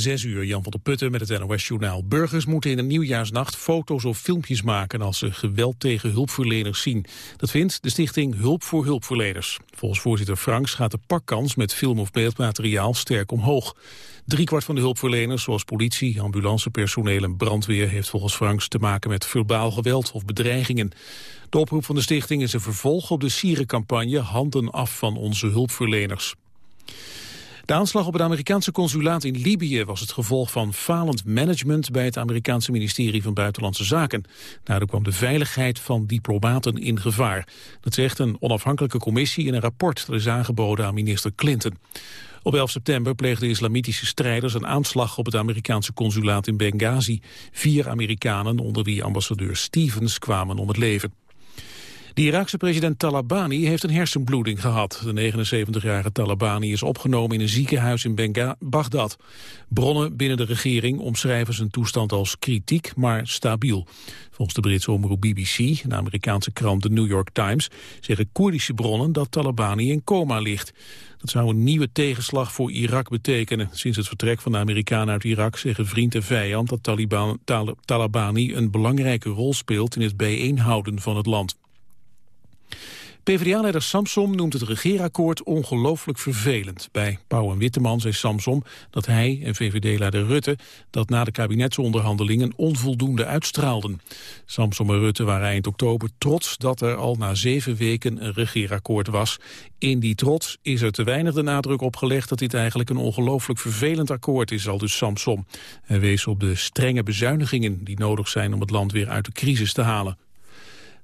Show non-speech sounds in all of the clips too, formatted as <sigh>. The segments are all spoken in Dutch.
Zes uur, Jan van der Putten met het NOS-journaal. Burgers moeten in een nieuwjaarsnacht foto's of filmpjes maken als ze geweld tegen hulpverleners zien. Dat vindt de stichting Hulp voor Hulpverleners. Volgens voorzitter Franks gaat de pakkans met film- of beeldmateriaal sterk omhoog. Driekwart van de hulpverleners, zoals politie, ambulancepersoneel en brandweer, heeft volgens Franks te maken met verbaal geweld of bedreigingen. De oproep van de stichting is een vervolg op de sierencampagne Handen af van onze hulpverleners. De aanslag op het Amerikaanse consulaat in Libië was het gevolg van falend management bij het Amerikaanse ministerie van Buitenlandse Zaken. Daardoor kwam de veiligheid van diplomaten in gevaar. Dat zegt een onafhankelijke commissie in een rapport dat is aangeboden aan minister Clinton. Op 11 september pleegden islamitische strijders een aanslag op het Amerikaanse consulaat in Benghazi. Vier Amerikanen, onder wie ambassadeur Stevens, kwamen om het leven. De Iraakse president Talabani heeft een hersenbloeding gehad. De 79-jarige Talabani is opgenomen in een ziekenhuis in Bagdad. Bronnen binnen de regering omschrijven zijn toestand als kritiek, maar stabiel. Volgens de Britse omroep BBC en de Amerikaanse krant The New York Times... zeggen Koerdische bronnen dat Talabani in coma ligt. Dat zou een nieuwe tegenslag voor Irak betekenen. Sinds het vertrek van de Amerikanen uit Irak zeggen vriend en vijand... dat Taliban, Talabani een belangrijke rol speelt in het bijeenhouden van het land. PvdA-leider Samsom noemt het regeerakkoord ongelooflijk vervelend. Bij Pauw en Witteman zei Samsom dat hij en VVD-leider Rutte... dat na de kabinetsonderhandelingen onvoldoende uitstraalden. Samsom en Rutte waren eind oktober trots dat er al na zeven weken een regeerakkoord was. In die trots is er te weinig de nadruk op gelegd... dat dit eigenlijk een ongelooflijk vervelend akkoord is, al dus Samsom. Hij wees op de strenge bezuinigingen die nodig zijn om het land weer uit de crisis te halen.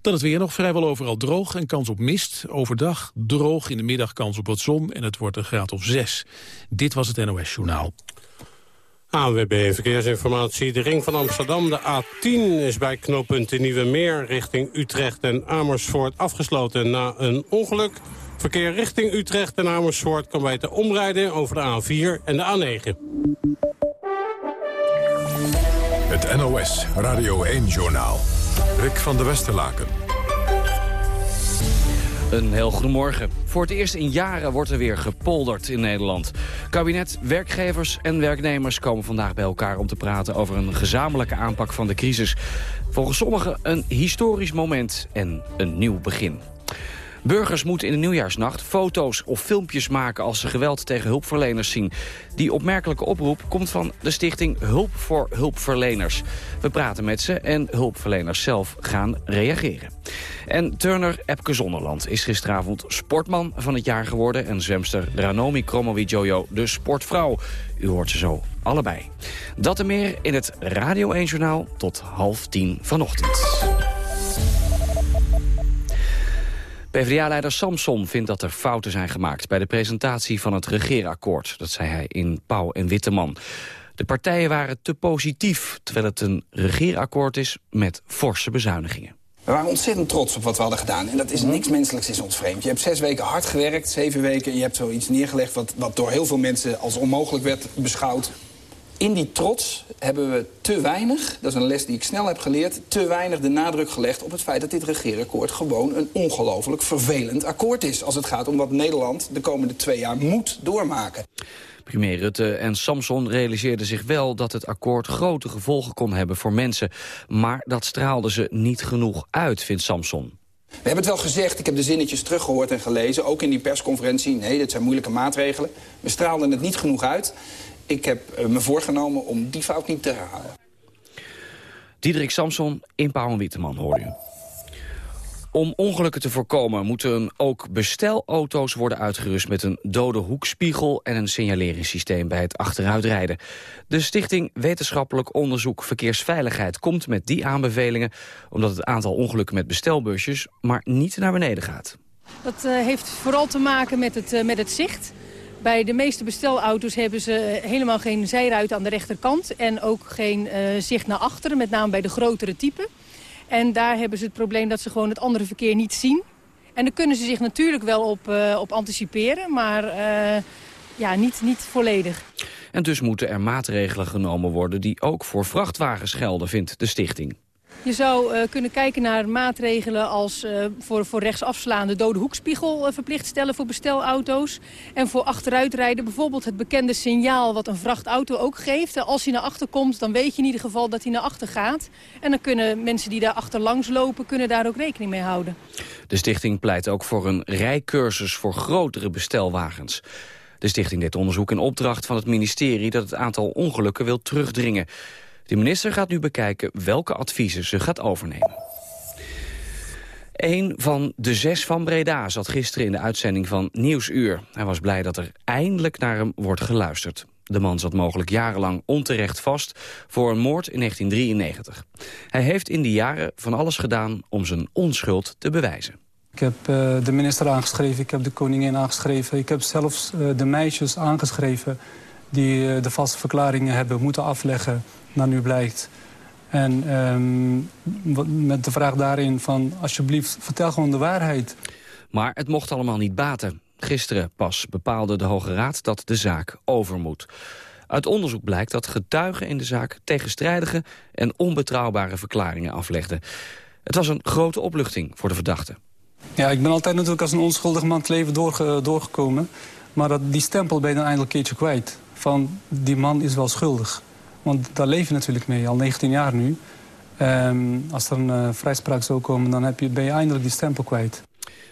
Dan het weer nog vrijwel overal droog en kans op mist. Overdag droog, in de middag kans op wat zon en het wordt een graad of 6. Dit was het NOS Journaal. ANWB Verkeersinformatie. De ring van Amsterdam, de A10, is bij knooppunt de Nieuwe Meer... richting Utrecht en Amersfoort afgesloten na een ongeluk. Verkeer richting Utrecht en Amersfoort kan beter omrijden over de A4 en de A9. Het NOS Radio 1-journaal. Rick van der Westerlaken. Een heel goedemorgen. Voor het eerst in jaren wordt er weer gepolderd in Nederland. Kabinet, werkgevers en werknemers komen vandaag bij elkaar om te praten over een gezamenlijke aanpak van de crisis. Volgens sommigen een historisch moment en een nieuw begin. Burgers moeten in de nieuwjaarsnacht foto's of filmpjes maken... als ze geweld tegen hulpverleners zien. Die opmerkelijke oproep komt van de stichting Hulp voor Hulpverleners. We praten met ze en hulpverleners zelf gaan reageren. En Turner Epke Zonderland is gisteravond sportman van het jaar geworden... en zwemster Ranomi Kromowidjojo de sportvrouw. U hoort ze zo allebei. Dat en meer in het Radio 1-journaal tot half tien vanochtend. PvdA-leider Samson vindt dat er fouten zijn gemaakt... bij de presentatie van het regeerakkoord. Dat zei hij in Pauw en Witteman. De partijen waren te positief, terwijl het een regeerakkoord is... met forse bezuinigingen. We waren ontzettend trots op wat we hadden gedaan. En dat is niks menselijks is ons vreemd. Je hebt zes weken hard gewerkt, zeven weken... en je hebt zoiets neergelegd wat, wat door heel veel mensen als onmogelijk werd beschouwd in die trots hebben we te weinig, dat is een les die ik snel heb geleerd... te weinig de nadruk gelegd op het feit dat dit regeerakkoord... gewoon een ongelooflijk vervelend akkoord is... als het gaat om wat Nederland de komende twee jaar moet doormaken. Premier Rutte en Samson realiseerden zich wel dat het akkoord grote gevolgen kon hebben voor mensen. Maar dat straalden ze niet genoeg uit, vindt Samson. We hebben het wel gezegd, ik heb de zinnetjes teruggehoord en gelezen... ook in die persconferentie, nee, dit zijn moeilijke maatregelen. We straalden het niet genoeg uit ik heb eh, me voorgenomen om die fout niet te herhalen. Diederik Samson in Pauw en Witteman, hoor u. Om ongelukken te voorkomen moeten ook bestelauto's worden uitgerust met een dode hoekspiegel en een signaleringssysteem bij het achteruitrijden. De Stichting Wetenschappelijk Onderzoek Verkeersveiligheid komt met die aanbevelingen omdat het aantal ongelukken met bestelbusjes maar niet naar beneden gaat. Dat uh, heeft vooral te maken met het, uh, met het zicht. Bij de meeste bestelauto's hebben ze helemaal geen zijruit aan de rechterkant... en ook geen uh, zicht naar achteren, met name bij de grotere typen. En daar hebben ze het probleem dat ze gewoon het andere verkeer niet zien. En daar kunnen ze zich natuurlijk wel op, uh, op anticiperen, maar ja, niet, niet volledig. En dus moeten er maatregelen genomen worden die ook voor vrachtwagens gelden, vindt de stichting. Je zou uh, kunnen kijken naar maatregelen als uh, voor, voor rechtsafslaande dode hoekspiegel uh, verplicht stellen voor bestelauto's. En voor achteruitrijden bijvoorbeeld het bekende signaal wat een vrachtauto ook geeft. Als hij naar achter komt, dan weet je in ieder geval dat hij naar achter gaat. En dan kunnen mensen die daar achter langs lopen, kunnen daar ook rekening mee houden. De stichting pleit ook voor een rijcursus voor grotere bestelwagens. De stichting deed onderzoek in opdracht van het ministerie dat het aantal ongelukken wil terugdringen. De minister gaat nu bekijken welke adviezen ze gaat overnemen. Een van de zes van Breda zat gisteren in de uitzending van Nieuwsuur. Hij was blij dat er eindelijk naar hem wordt geluisterd. De man zat mogelijk jarenlang onterecht vast voor een moord in 1993. Hij heeft in die jaren van alles gedaan om zijn onschuld te bewijzen. Ik heb uh, de minister aangeschreven, ik heb de koningin aangeschreven... ik heb zelfs uh, de meisjes aangeschreven die uh, de vaste verklaringen hebben moeten afleggen naar nu blijkt. En um, met de vraag daarin van, alsjeblieft, vertel gewoon de waarheid. Maar het mocht allemaal niet baten. Gisteren pas bepaalde de Hoge Raad dat de zaak over moet. Uit onderzoek blijkt dat getuigen in de zaak tegenstrijdige en onbetrouwbare verklaringen aflegden. Het was een grote opluchting voor de verdachte. Ja, ik ben altijd natuurlijk als een onschuldig man het leven doorge doorgekomen. Maar dat, die stempel ben je dan eindelijk een keertje kwijt. Van die man is wel schuldig. Want daar leef je natuurlijk mee, al 19 jaar nu. Um, als er een uh, vrijspraak zou komen, dan heb je, ben je eindelijk die stempel kwijt.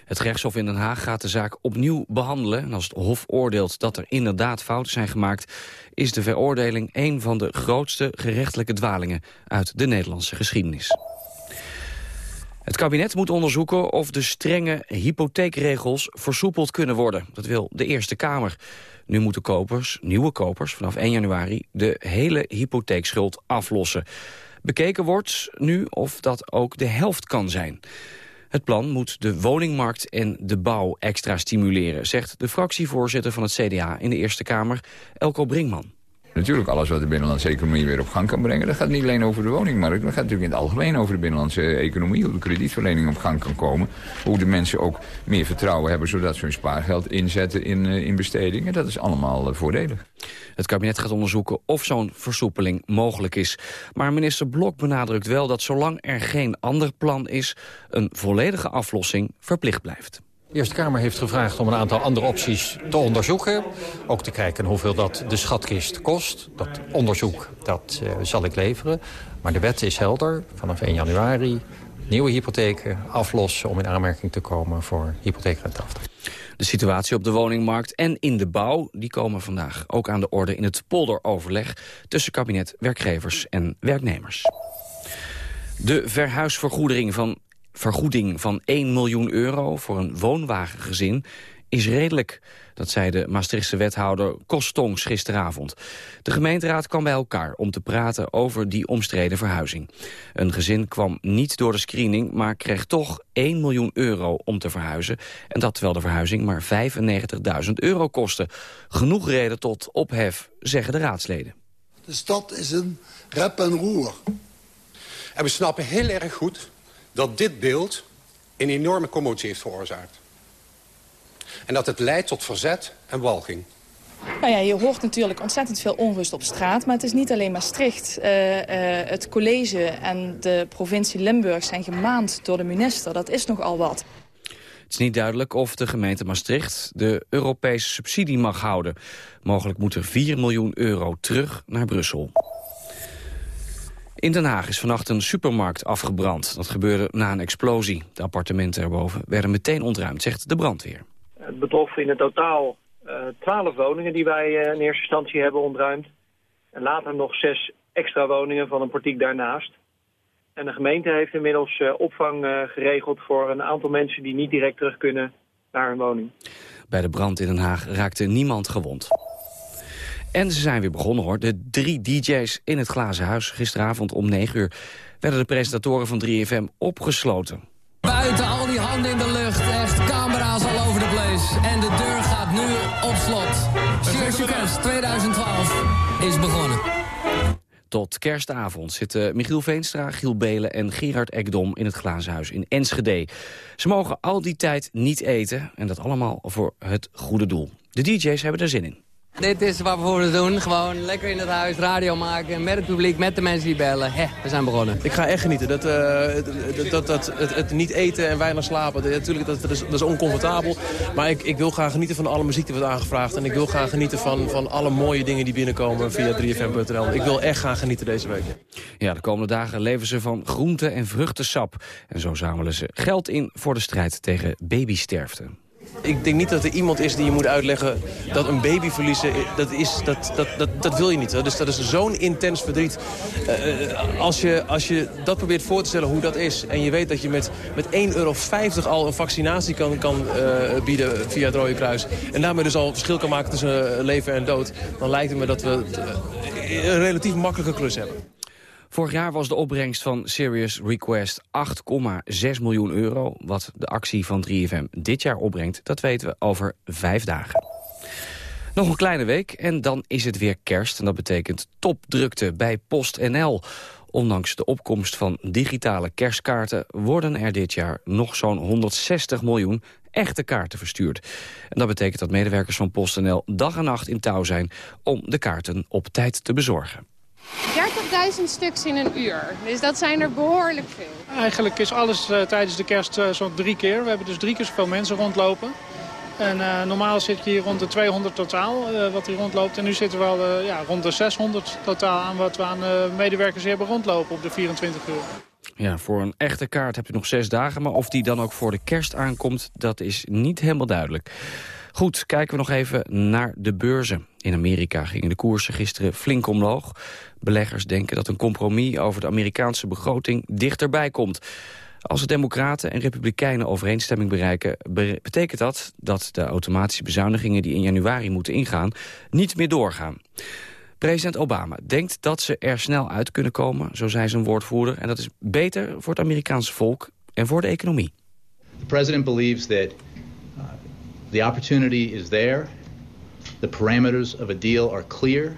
Het gerechtshof in Den Haag gaat de zaak opnieuw behandelen. En als het hof oordeelt dat er inderdaad fouten zijn gemaakt... is de veroordeling een van de grootste gerechtelijke dwalingen... uit de Nederlandse geschiedenis. Het kabinet moet onderzoeken of de strenge hypotheekregels versoepeld kunnen worden. Dat wil de Eerste Kamer. Nu moeten kopers, nieuwe kopers, vanaf 1 januari de hele hypotheekschuld aflossen. Bekeken wordt nu of dat ook de helft kan zijn. Het plan moet de woningmarkt en de bouw extra stimuleren... zegt de fractievoorzitter van het CDA in de Eerste Kamer, Elko Brinkman. Natuurlijk, alles wat de binnenlandse economie weer op gang kan brengen... dat gaat niet alleen over de woningmarkt, dat gaat natuurlijk in het algemeen over de binnenlandse economie... hoe de kredietverlening op gang kan komen. Hoe de mensen ook meer vertrouwen hebben... zodat ze hun spaargeld inzetten in, uh, in bestedingen. Dat is allemaal uh, voordelig. Het kabinet gaat onderzoeken of zo'n versoepeling mogelijk is. Maar minister Blok benadrukt wel dat zolang er geen ander plan is... een volledige aflossing verplicht blijft. De Eerste Kamer heeft gevraagd om een aantal andere opties te onderzoeken. Ook te kijken hoeveel dat de schatkist kost. Dat onderzoek dat, uh, zal ik leveren. Maar de wet is helder. Vanaf 1 januari nieuwe hypotheken aflossen... om in aanmerking te komen voor hypotheekrenteaftrek. De situatie op de woningmarkt en in de bouw... die komen vandaag ook aan de orde in het polderoverleg... tussen kabinet, werkgevers en werknemers. De verhuisvergoedering van vergoeding van 1 miljoen euro voor een woonwagengezin is redelijk. Dat zei de Maastrichtse wethouder Kostongs gisteravond. De gemeenteraad kwam bij elkaar om te praten over die omstreden verhuizing. Een gezin kwam niet door de screening, maar kreeg toch 1 miljoen euro om te verhuizen. En dat terwijl de verhuizing maar 95.000 euro kostte. Genoeg reden tot ophef, zeggen de raadsleden. De stad is een rep en roer. En we snappen heel erg goed dat dit beeld een enorme commotie heeft veroorzaakt. En dat het leidt tot verzet en walging. Nou ja, je hoort natuurlijk ontzettend veel onrust op straat. Maar het is niet alleen Maastricht. Uh, uh, het college en de provincie Limburg zijn gemaand door de minister. Dat is nogal wat. Het is niet duidelijk of de gemeente Maastricht de Europese subsidie mag houden. Mogelijk moet er 4 miljoen euro terug naar Brussel. In Den Haag is vannacht een supermarkt afgebrand. Dat gebeurde na een explosie. De appartementen erboven werden meteen ontruimd, zegt de brandweer. Het betrof in het totaal uh, 12 woningen die wij uh, in eerste instantie hebben ontruimd. En later nog zes extra woningen van een portiek daarnaast. En de gemeente heeft inmiddels uh, opvang uh, geregeld voor een aantal mensen die niet direct terug kunnen naar hun woning. Bij de brand in Den Haag raakte niemand gewond. En ze zijn weer begonnen hoor. De drie DJ's in het Glazen Huis. Gisteravond om 9 uur werden de presentatoren van 3FM opgesloten. Buiten al die handen in de lucht. Echt camera's all over the place. En de deur gaat nu op slot. Cheers 2012 is begonnen. Tot kerstavond zitten Michiel Veenstra, Giel Belen en Gerard Ekdom in het Glazen Huis in Enschede. Ze mogen al die tijd niet eten en dat allemaal voor het goede doel. De DJ's hebben er zin in. Dit is wat we voor het doen. Gewoon lekker in het huis radio maken. Met het publiek, met de mensen die bellen. Hè, we zijn begonnen. Ik ga echt genieten. Dat, uh, dat, dat, het, het, niet eten en weinig slapen. natuurlijk, dat, dat, is, dat is oncomfortabel. Maar ik, ik wil graag genieten van alle muziek die wordt aangevraagd. En ik wil graag genieten van, van alle mooie dingen die binnenkomen via 3fm.nl. Ik wil echt gaan genieten deze week. Ja, de komende dagen leven ze van groente- en vruchtensap. En zo zamelen ze geld in voor de strijd tegen babysterfte. Ik denk niet dat er iemand is die je moet uitleggen dat een baby verliezen, dat, is, dat, dat, dat, dat wil je niet. Dus dat is zo'n intens verdriet. Uh, als, je, als je dat probeert voor te stellen hoe dat is... en je weet dat je met, met 1,50 euro al een vaccinatie kan, kan bieden via het Rode Kruis... en daarmee dus al verschil kan maken tussen leven en dood... dan lijkt het me dat we een relatief makkelijke klus hebben. Vorig jaar was de opbrengst van Serious Request 8,6 miljoen euro. Wat de actie van 3FM dit jaar opbrengt, dat weten we over vijf dagen. Nog een kleine week en dan is het weer kerst. En dat betekent topdrukte bij PostNL. Ondanks de opkomst van digitale kerstkaarten... worden er dit jaar nog zo'n 160 miljoen echte kaarten verstuurd. En dat betekent dat medewerkers van PostNL dag en nacht in touw zijn... om de kaarten op tijd te bezorgen. 30.000 stuks in een uur. Dus dat zijn er behoorlijk veel. Eigenlijk is alles uh, tijdens de kerst uh, zo'n drie keer. We hebben dus drie keer zoveel mensen rondlopen. En uh, normaal zit je hier rond de 200 totaal, wat hier rondloopt. En nu zitten we al ja, rond de 600 totaal aan wat we aan medewerkers hebben rondlopen op de 24 uur. Ja, voor een echte kaart heb je nog zes dagen. Maar of die dan ook voor de kerst aankomt, dat is niet helemaal duidelijk. Goed, kijken we nog even naar de beurzen. In Amerika gingen de koersen gisteren flink omhoog. Beleggers denken dat een compromis over de Amerikaanse begroting dichterbij komt. Als de Democraten en Republikeinen overeenstemming bereiken... betekent dat dat de automatische bezuinigingen die in januari moeten ingaan... niet meer doorgaan. President Obama denkt dat ze er snel uit kunnen komen, zo zei zijn woordvoerder. En dat is beter voor het Amerikaanse volk en voor de economie. The president believes that uh, the opportunity is there. The parameters of a deal are clear.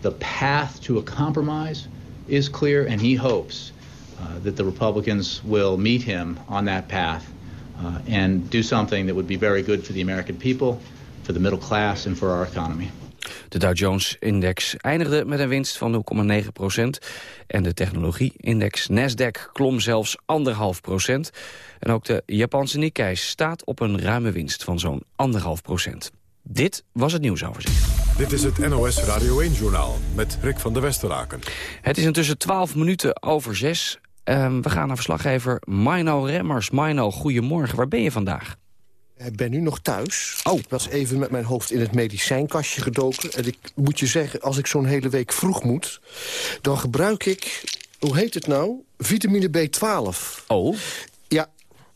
The path to a compromise is clear, and he hopes uh, that the Republicans will meet him on that path uh, and do something that would be very good for the American people, for the middle class, and for our economy. De Dow Jones-index eindigde met een winst van 0,9 procent. En de technologie-index Nasdaq klom zelfs 1,5 procent. En ook de Japanse Nikkei staat op een ruime winst van zo'n 1,5 procent. Dit was het nieuwsoverzicht. Dit is het NOS Radio 1-journaal met Rick van der Westeraken. Het is intussen 12 minuten over 6. Um, we gaan naar verslaggever Mino Remmers. Mino, goedemorgen. Waar ben je vandaag? Ik ben nu nog thuis. Oh. Ik was even met mijn hoofd in het medicijnkastje gedoken. En ik moet je zeggen, als ik zo'n hele week vroeg moet... dan gebruik ik, hoe heet het nou? Vitamine B12. Oh.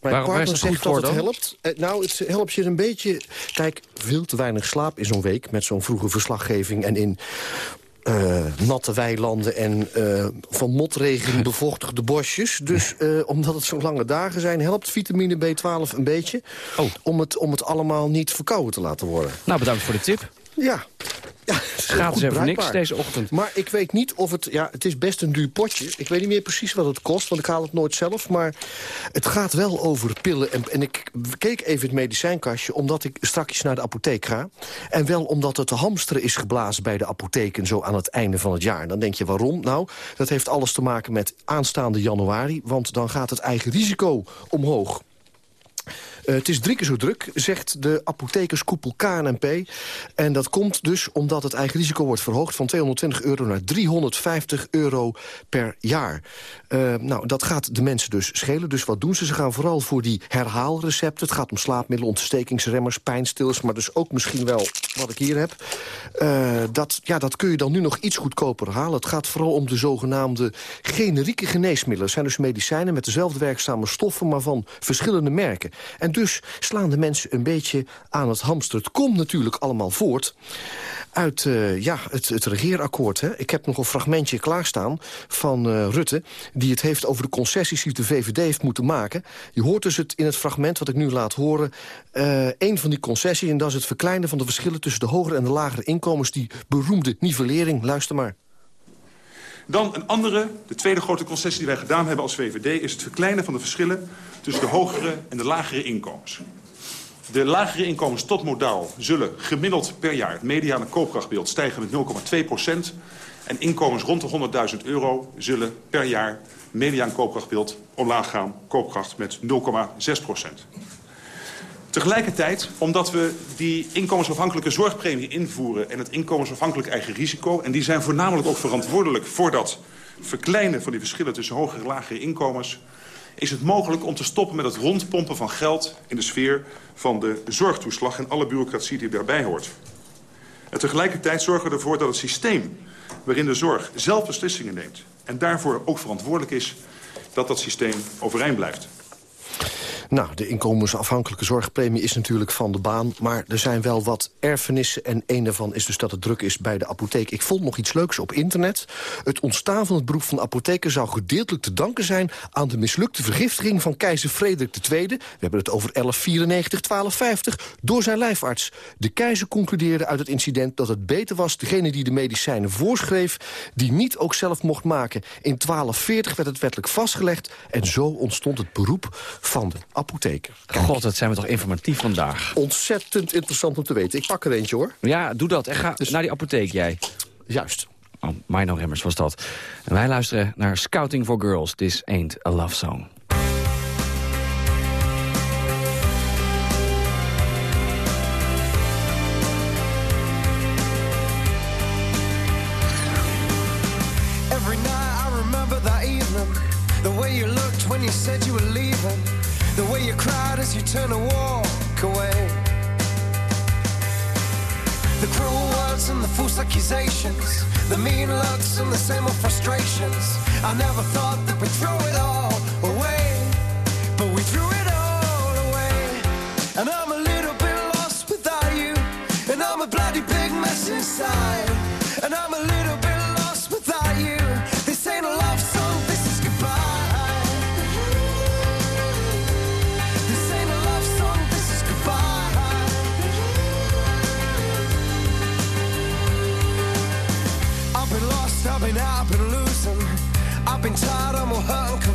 Mijn Waarom partner is het zegt goed dat het helpt. Eh, nou, het helpt je een beetje... Kijk, veel te weinig slaap in zo'n week... met zo'n vroege verslaggeving en in eh, natte weilanden en eh, van motregen <laughs> bevochtigde bosjes. Dus omdat het zo lange dagen zijn, helpt vitamine B12 een beetje... Om, het, om het allemaal niet verkouden te laten worden. Nou, bedankt voor de tip. Ja. Ja Gratis goed even niks deze ochtend. Maar ik weet niet of het... Ja, het is best een duur potje. Ik weet niet meer precies wat het kost, want ik haal het nooit zelf. Maar het gaat wel over pillen. En, en ik keek even het medicijnkastje... omdat ik straks naar de apotheek ga. En wel omdat het te hamsteren is geblazen bij de apotheken... zo aan het einde van het jaar. Dan denk je, waarom? Nou, dat heeft alles te maken met aanstaande januari. Want dan gaat het eigen risico omhoog. Uh, het is drie keer zo druk, zegt de apothekerskoepel KNP. En dat komt dus omdat het eigen risico wordt verhoogd... van 220 euro naar 350 euro per jaar. Uh, nou, dat gaat de mensen dus schelen. Dus wat doen ze? Ze gaan vooral voor die herhaalrecepten. Het gaat om slaapmiddelen, ontstekingsremmers, pijnstillers... maar dus ook misschien wel wat ik hier heb. Uh, dat, ja, dat kun je dan nu nog iets goedkoper halen. Het gaat vooral om de zogenaamde generieke geneesmiddelen. Dat zijn dus medicijnen met dezelfde werkzame stoffen... maar van verschillende merken. En dus slaan de mensen een beetje aan het hamster. Het komt natuurlijk allemaal voort uit uh, ja, het, het regeerakkoord. Hè. Ik heb nog een fragmentje klaarstaan van uh, Rutte... die het heeft over de concessies die de VVD heeft moeten maken. Je hoort dus het in het fragment wat ik nu laat horen... Uh, een van die concessies, en dat is het verkleinen van de verschillen... tussen de hogere en de lagere inkomens, die beroemde nivellering. Luister maar. Dan een andere, de tweede grote concessie die wij gedaan hebben als VVD... is het verkleinen van de verschillen tussen de hogere en de lagere inkomens. De lagere inkomens tot modaal zullen gemiddeld per jaar... het mediane koopkrachtbeeld stijgen met 0,2 procent. En inkomens rond de 100.000 euro zullen per jaar mediaan koopkrachtbeeld omlaag gaan. Koopkracht met 0,6 procent. Tegelijkertijd, omdat we die inkomensafhankelijke zorgpremie invoeren... en het inkomensafhankelijk eigen risico... en die zijn voornamelijk ook verantwoordelijk voor dat verkleinen van die verschillen... tussen hogere en lagere inkomens... is het mogelijk om te stoppen met het rondpompen van geld... in de sfeer van de zorgtoeslag en alle bureaucratie die daarbij hoort. En tegelijkertijd zorgen we ervoor dat het systeem waarin de zorg zelf beslissingen neemt... en daarvoor ook verantwoordelijk is dat dat systeem overeind blijft. Nou, de inkomensafhankelijke zorgpremie is natuurlijk van de baan... maar er zijn wel wat erfenissen en een daarvan is dus dat het druk is bij de apotheek. Ik vond nog iets leuks op internet. Het ontstaan van het beroep van apotheker zou gedeeltelijk te danken zijn... aan de mislukte vergiftiging van keizer Frederik II. We hebben het over 1194, 1250, door zijn lijfarts. De keizer concludeerde uit het incident dat het beter was... degene die de medicijnen voorschreef, die niet ook zelf mocht maken. In 1240 werd het wettelijk vastgelegd en zo ontstond het beroep van de apotheker. God, dat zijn we toch informatief vandaag. Ontzettend interessant om te weten. Ik pak er eentje, hoor. Ja, doe dat. En ga naar die apotheek, jij. Juist. Oh, Mino Remmers was dat. En wij luisteren naar Scouting for Girls. This ain't a love song. Turned to walk away. The cruel words and the false accusations The mean looks and the same old frustrations. I never thought that we'd throw it all away But we threw it all away. And I'm a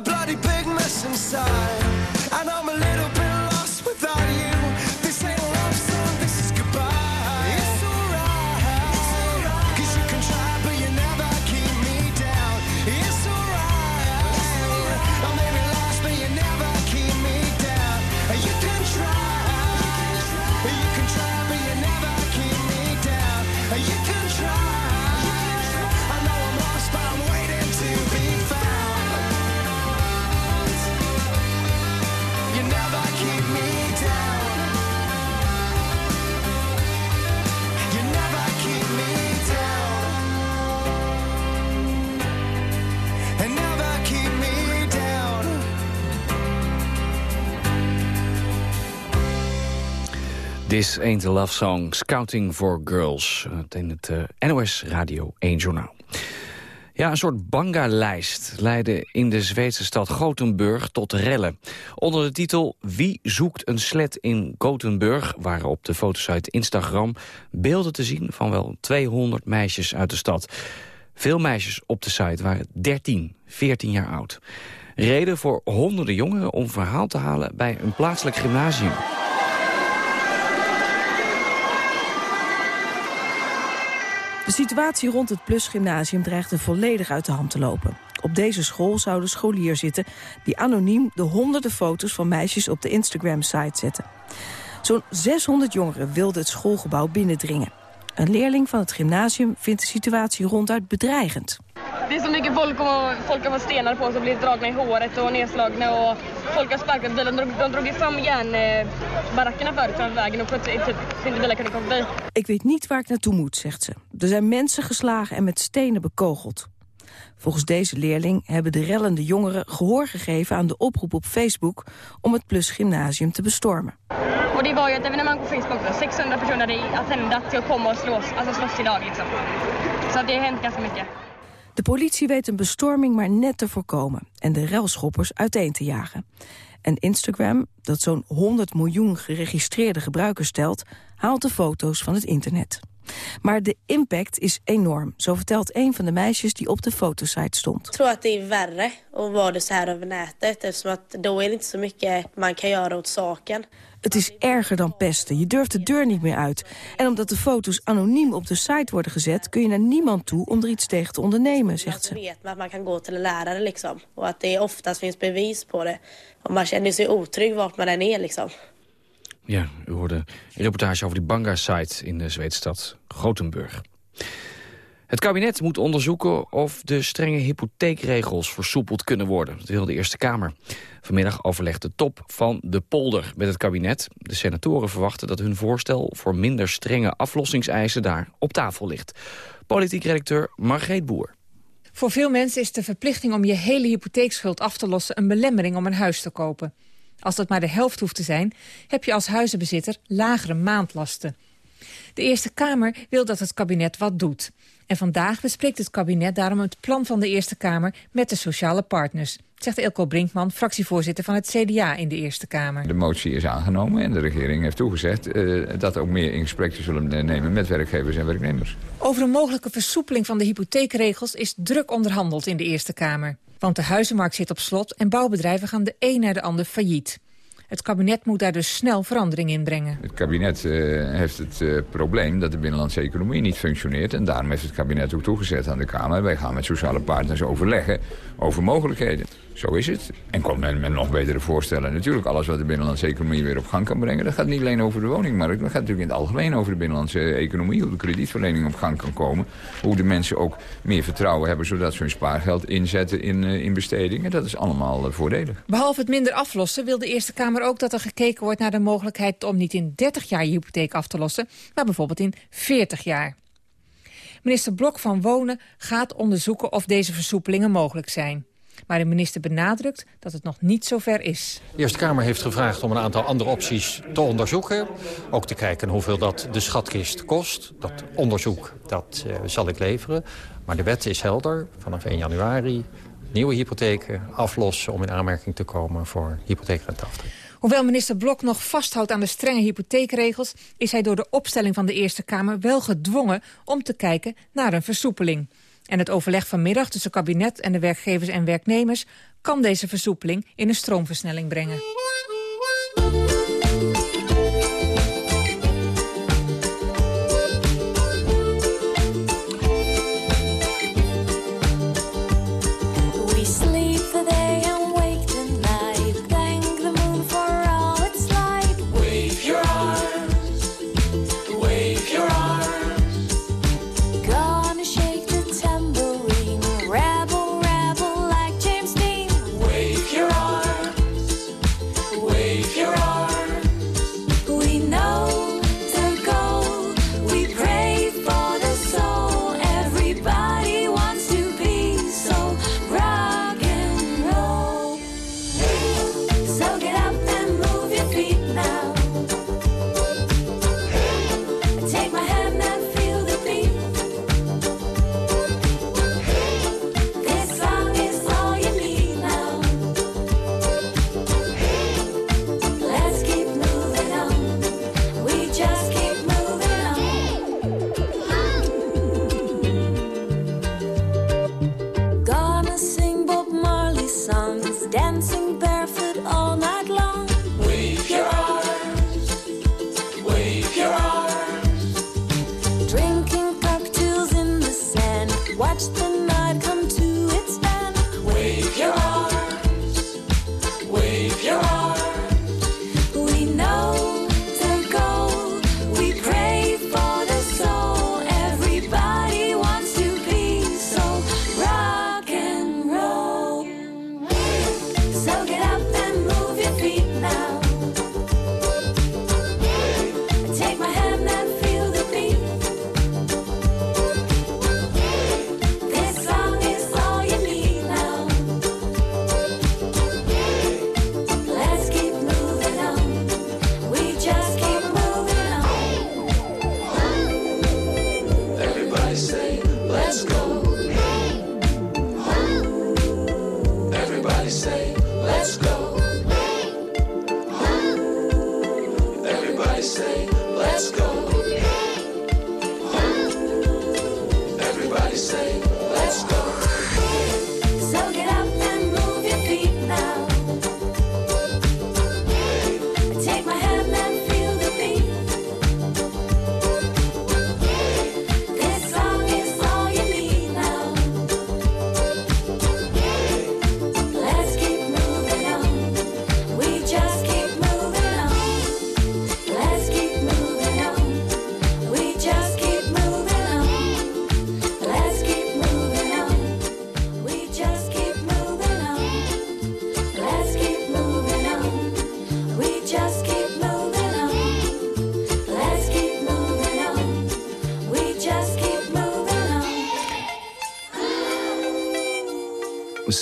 a bloody big mess inside. This Ain't a Love Song, Scouting for Girls. In het eh, NOS Radio 1 Journaal. Ja, een soort banga-lijst leidde in de Zweedse stad Gothenburg tot rellen. Onder de titel Wie zoekt een slet in Gothenburg... waren op de fotosite Instagram beelden te zien van wel 200 meisjes uit de stad. Veel meisjes op de site waren 13, 14 jaar oud. Reden voor honderden jongeren om verhaal te halen bij een plaatselijk gymnasium. De situatie rond het Plus Gymnasium dreigde volledig uit de hand te lopen. Op deze school zou de scholier zitten die anoniem de honderden foto's van meisjes op de Instagram-site zette. Zo'n 600 jongeren wilden het schoolgebouw binnendringen. Een leerling van het gymnasium vindt de situatie ronduit bedreigend. Det är så mycket folk och folk har fått stenar på sig blivit dragna i håret och nedslagna och folk har sparkat bilen. De, de drog fram järnbarackerna förut från vägen och typ, så inte bilar kunde komma förbi. Ik weet niet waar ik naartoe moet, zegt ze. Er zijn mensen geslagen en met stenen bekogeld. Volgens deze leerling hebben de rellende jongeren gehoor gegeven aan de oproep op Facebook om het Plus Gymnasium te bestormen. Och det var ju ett evenemang på Facebook där 600 personer hade attendat till att komma och slåss, alltså slåss idag liksom. Så det har hänt ganska mycket. De politie weet een bestorming maar net te voorkomen en de relschoppers uiteen te jagen. En Instagram, dat zo'n 100 miljoen geregistreerde gebruikers stelt, haalt de foto's van het internet. Maar de impact is enorm, zo vertelt een van de meisjes die op de fotosite stond. Tror att det är värre att vara så här över nätet eftersom att då är det inte så mycket man kan göra åt saken. Het is erger dan pesten. Je durft de deur niet meer uit. En omdat de foto's anoniem op de site worden gezet... kun je naar niemand toe om er iets tegen te ondernemen, zegt ze. man att man kan gå till en lärare liksom. Och att det oftast finns bevis på det. Och man känner sig otrygg vart man än är liksom. Ja, u hoorde een reportage over die Banga-site in de Zweedse stad Gothenburg. Het kabinet moet onderzoeken of de strenge hypotheekregels versoepeld kunnen worden. Dat wil de Eerste Kamer. Vanmiddag overlegt de top van de polder met het kabinet. De senatoren verwachten dat hun voorstel voor minder strenge aflossingseisen daar op tafel ligt. Politiek redacteur Margreet Boer. Voor veel mensen is de verplichting om je hele hypotheekschuld af te lossen... een belemmering om een huis te kopen. Als dat maar de helft hoeft te zijn, heb je als huizenbezitter lagere maandlasten. De Eerste Kamer wil dat het kabinet wat doet. En vandaag bespreekt het kabinet daarom het plan van de Eerste Kamer met de sociale partners. Zegt Elko Brinkman, fractievoorzitter van het CDA in de Eerste Kamer. De motie is aangenomen en de regering heeft toegezegd... eh, dat ook meer in gesprek te zullen nemen met werkgevers en werknemers. Over een mogelijke versoepeling van de hypotheekregels is druk onderhandeld in de Eerste Kamer. Want de huizenmarkt zit op slot en bouwbedrijven gaan de een naar de ander failliet. Het kabinet moet daar dus snel verandering in brengen. Het kabinet eh, heeft het eh, probleem dat de binnenlandse economie niet functioneert. En daarom heeft het kabinet ook toegezet aan de Kamer. Wij gaan met sociale partners overleggen over mogelijkheden. Zo is het. En komt men met nog betere voorstellen. Natuurlijk, alles wat de binnenlandse economie weer op gang kan brengen... dat gaat niet alleen over de woningmarkt. Dat gaat natuurlijk in het algemeen over de binnenlandse economie. Hoe de kredietverlening op gang kan komen. Hoe de mensen ook meer vertrouwen hebben... zodat ze hun spaargeld inzetten in, eh, in bestedingen. Dat is allemaal eh, voordelig. Behalve het minder aflossen wil de Eerste Kamer ook dat er gekeken wordt naar de mogelijkheid om niet in 30 jaar je hypotheek af te lossen, maar bijvoorbeeld in 40 jaar. Minister Blok van Wonen gaat onderzoeken of deze versoepelingen mogelijk zijn. Maar de minister benadrukt dat het nog niet zover is. De Eerste Kamer heeft gevraagd om een aantal andere opties te onderzoeken. Ook te kijken hoeveel dat de schatkist kost. Dat onderzoek dat, eh, zal ik leveren. Maar de wet is helder. Vanaf 1 januari nieuwe hypotheken aflossen... om in aanmerking te komen voor hypotheekrenteaftrek. Hoewel minister Blok nog vasthoudt aan de strenge hypotheekregels... is hij door de opstelling van de Eerste Kamer wel gedwongen om te kijken naar een versoepeling. En het overleg vanmiddag tussen kabinet en de werkgevers en werknemers... kan deze versoepeling in een stroomversnelling brengen.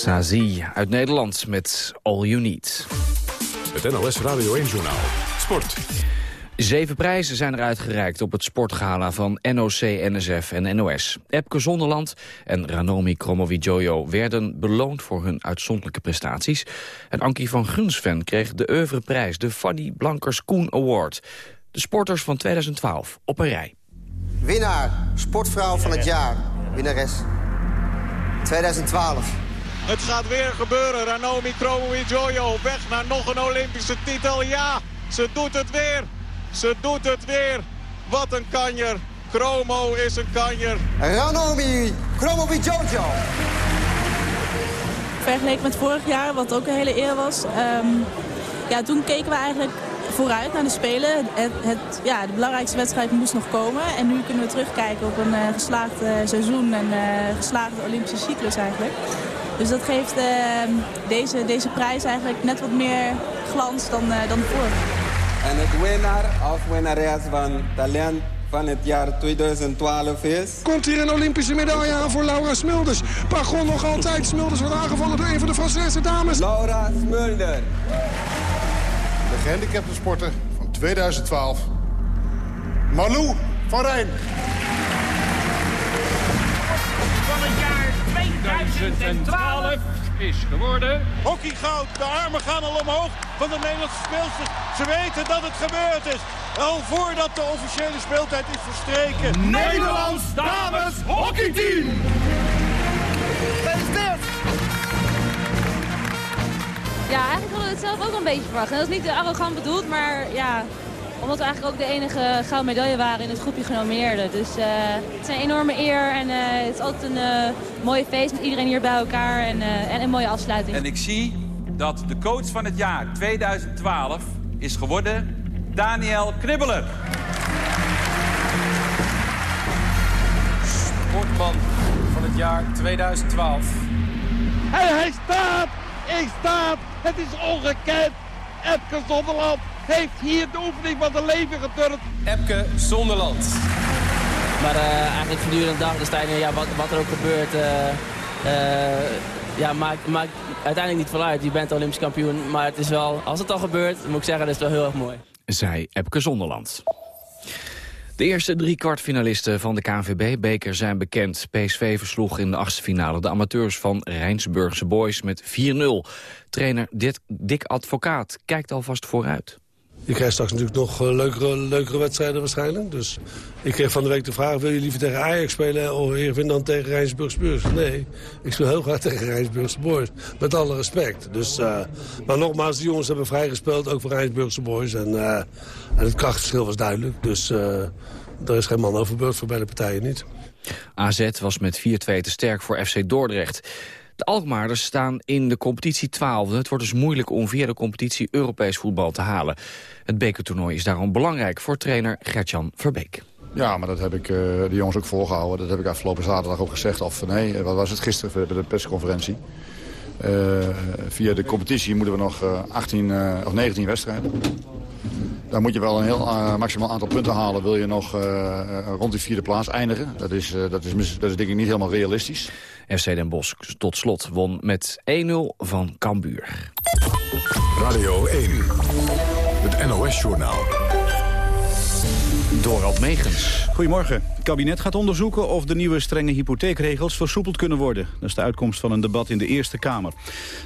On. Sazi uit Nederland met All You Need. Het NOS Radio 1-journaal. Sport. Zeven prijzen zijn er uitgereikt op het sportgala van NOC, NSF en NOS. Epke Zonderland en Ranomi Kromowidjojo werden beloond voor hun uitzonderlijke prestaties. En Ankie van Gunsven kreeg de oeuvreprijs, de Fanny Blankers Koen Award. De sporters van 2012 op een rij. Winnaar, sportvrouw van het jaar. Winnares 2012. Het gaat weer gebeuren. Ranomi Kromowidjojo op weg naar nog een Olympische titel. Ja, ze doet het weer. Ze doet het weer. Wat een kanjer. Chromo is een kanjer. Ranomi Kromowidjojo. Vergeleken met vorig jaar, wat ook een hele eer was. ehm, ja, toen keken we eigenlijk vooruit naar de Spelen. Het, het, ja, de belangrijkste wedstrijd moest nog komen. En nu kunnen we terugkijken op een eh, geslaagd eh, seizoen en eh geslaagde Olympische cyclus eigenlijk. Dus dat geeft ehm, deze, deze prijs eigenlijk net wat meer glans dan, eh, dan de vorige. En het winnaar of winnares van talent van het jaar 2012 is... Komt hier een Olympische medaille aan voor Laura Smulders. Pagon nog altijd. Smulders wordt aangevallen door een van de Franse dames. Laura Smulder. Gehandicapte sporter van 2012. Malou van Rijn. van het jaar 2012 is geworden. Hockeygoud, de armen gaan al omhoog van de Nederlandse speelsters. Ze weten dat het gebeurd is. Al voordat de officiële speeltijd is verstreken. Nederlands dames hockeyteam. Gefeliciteerd! Ja, eigenlijk hadden we het zelf ook wel een beetje verwacht. En dat is niet arrogant bedoeld, maar ja, omdat we eigenlijk ook de enige gouden medaille waren in het groepje genomineerden. Dus eh, het is een enorme eer en eh, het is altijd een eh, mooie feest met iedereen hier bij elkaar en, eh, en een mooie afsluiting. En ik zie dat de coach van het jaar 2012 is geworden Daniel Knibbeler. Sportman van het jaar 2012. En hij staat! Hij staat! Het is ongekend! Epke Zonderland heeft hier de oefening van zijn leven geturnd. Epke Zonderland. Maar eh, eigenlijk gedurende de dag, de sta je, ja, wat, wat er ook gebeurt, eh, eh, ja, maakt, maakt uiteindelijk niet veel uit. Je bent Olympisch kampioen, maar het is wel, als het al gebeurt, moet ik zeggen, dat is wel heel erg mooi. Zij Epke Zonderland. De eerste drie kwartfinalisten van de KNVB-beker zijn bekend. PSV versloeg in de achtste finale de amateurs van Rijnsburgse Boys met 4-0. Trainer Dick, Advocaat kijkt alvast vooruit. Je krijgt straks natuurlijk nog eh, leukere, leukere wedstrijden waarschijnlijk. Dus ik kreeg van de week de vraag, wil je liever tegen Ajax spelen of Heerenveen dan tegen Rijnsburgse Boys? Nee, ik speel heel graag tegen Rijnsburgse Boys. Met alle respect. Dus, eh, maar nogmaals, de jongens hebben vrij gespeeld, ook voor Rijnsburgse Boys. En, eh, en het krachtverschil was duidelijk. Dus eh, er is geen man overbeurd voor beide partijen niet. AZ was met 4-2 te sterk voor FC Dordrecht. De Alkmaarders staan in de competitie 12. Het wordt dus moeilijk om via de competitie Europees voetbal te halen. Het bekertoernooi is daarom belangrijk voor trainer Gertjan Verbeek. Ja, maar dat heb ik uh, de jongens ook voorgehouden. Dat heb ik afgelopen zaterdag ook gezegd. Of nee, wat was het gisteren bij de persconferentie? Uh, via de competitie moeten we nog uh, 18 of 19 wedstrijden. Daar moet je wel een heel maximaal aantal punten halen. Wil je nog rond die vierde plaats eindigen. Dat is, dat, is, dat is denk ik niet helemaal realistisch. FC Den Bosch tot slot won met 1-0 van Cambuur. Radio 1, het NOS-journaal. Dorald Megens. Goedemorgen. Het kabinet gaat onderzoeken of de nieuwe strenge hypotheekregels versoepeld kunnen worden. Dat is de uitkomst van een debat in de Eerste Kamer.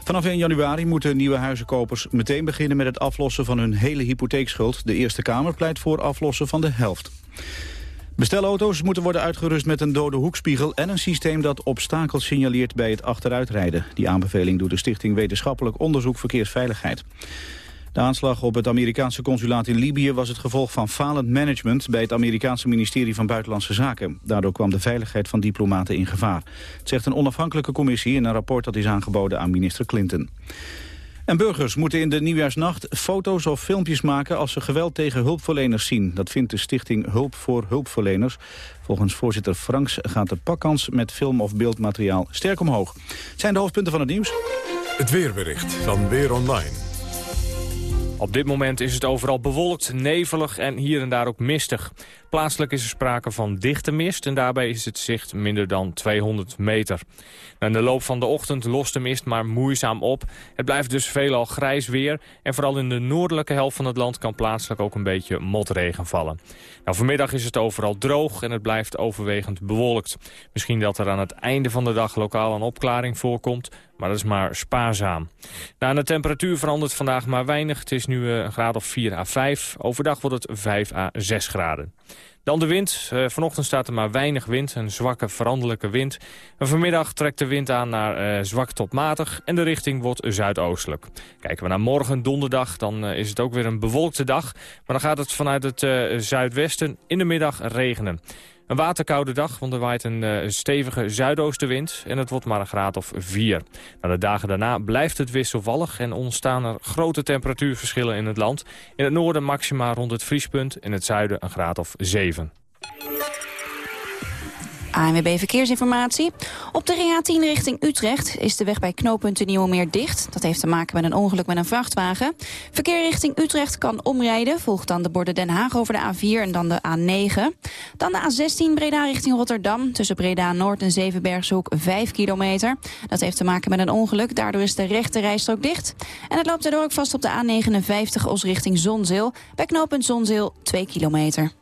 Vanaf 1 januari moeten nieuwe huizenkopers meteen beginnen met het aflossen van hun hele hypotheekschuld. De Eerste Kamer pleit voor aflossen van de helft. Bestelauto's moeten worden uitgerust met een dode hoekspiegel... en een systeem dat obstakels signaleert bij het achteruitrijden. Die aanbeveling doet de Stichting Wetenschappelijk Onderzoek Verkeersveiligheid. De aanslag op het Amerikaanse consulaat in Libië was het gevolg van falend management bij het Amerikaanse ministerie van Buitenlandse Zaken. Daardoor kwam de veiligheid van diplomaten in gevaar. Zegt een onafhankelijke commissie in een rapport dat is aangeboden aan minister Clinton. En burgers moeten in de nieuwjaarsnacht foto's of filmpjes maken als ze geweld tegen hulpverleners zien. Dat vindt de stichting Hulp voor Hulpverleners. Volgens voorzitter Franks gaat de pakkans met film- of beeldmateriaal sterk omhoog. Het zijn de hoofdpunten van het nieuws. Het weerbericht van Weer Online. Op dit moment is het overal bewolkt, nevelig en hier en daar ook mistig. Plaatselijk is er sprake van dichte mist en daarbij is het zicht minder dan 200 meter. In de loop van de ochtend lost de mist maar moeizaam op. Het blijft dus veelal grijs weer en vooral in de noordelijke helft van het land kan plaatselijk ook een beetje motregen vallen. Nou, vanmiddag is het overal droog en het blijft overwegend bewolkt. Misschien dat er aan het einde van de dag lokaal een opklaring voorkomt, maar dat is maar spaarzaam. Nou, de temperatuur verandert vandaag maar weinig. Het is nu eh, een graad of 4 à 5. Overdag wordt het 5 à 6 graden. Dan de wind. Uh, vanochtend staat er maar weinig wind, een zwakke veranderlijke wind. En vanmiddag trekt de wind aan naar uh, zwak tot matig en de richting wordt zuidoostelijk. Kijken we naar morgen, donderdag, dan uh, is het ook weer een bewolkte dag. Maar dan gaat het vanuit het zuidwesten in de middag regenen. Een waterkoude dag, want er waait een uh, stevige zuidoostenwind en het wordt maar een graad of 4. Na de dagen daarna blijft het wisselvallig en ontstaan er grote temperatuurverschillen in het land. In het noorden maxima rond het vriespunt, in het zuiden een graad of 7. ANWB Verkeersinformatie. Op de ring A10 richting Utrecht is de weg bij knooppunt Nieuwemeer dicht. Dat heeft te maken met een ongeluk met een vrachtwagen. Verkeer richting Utrecht kan omrijden. Volgt dan de borden Den Haag over de A4 en dan de A9. Dan de A16 Breda richting Rotterdam. Tussen Breda Noord en Zevenbergshoek 5 kilometer. Dat heeft te maken met een ongeluk. Daardoor is de rechte rijstrook dicht. En het loopt daardoor ook vast op de A59 Os richting Zonzeel. Bij knooppunt Zonzeel 2 kilometer.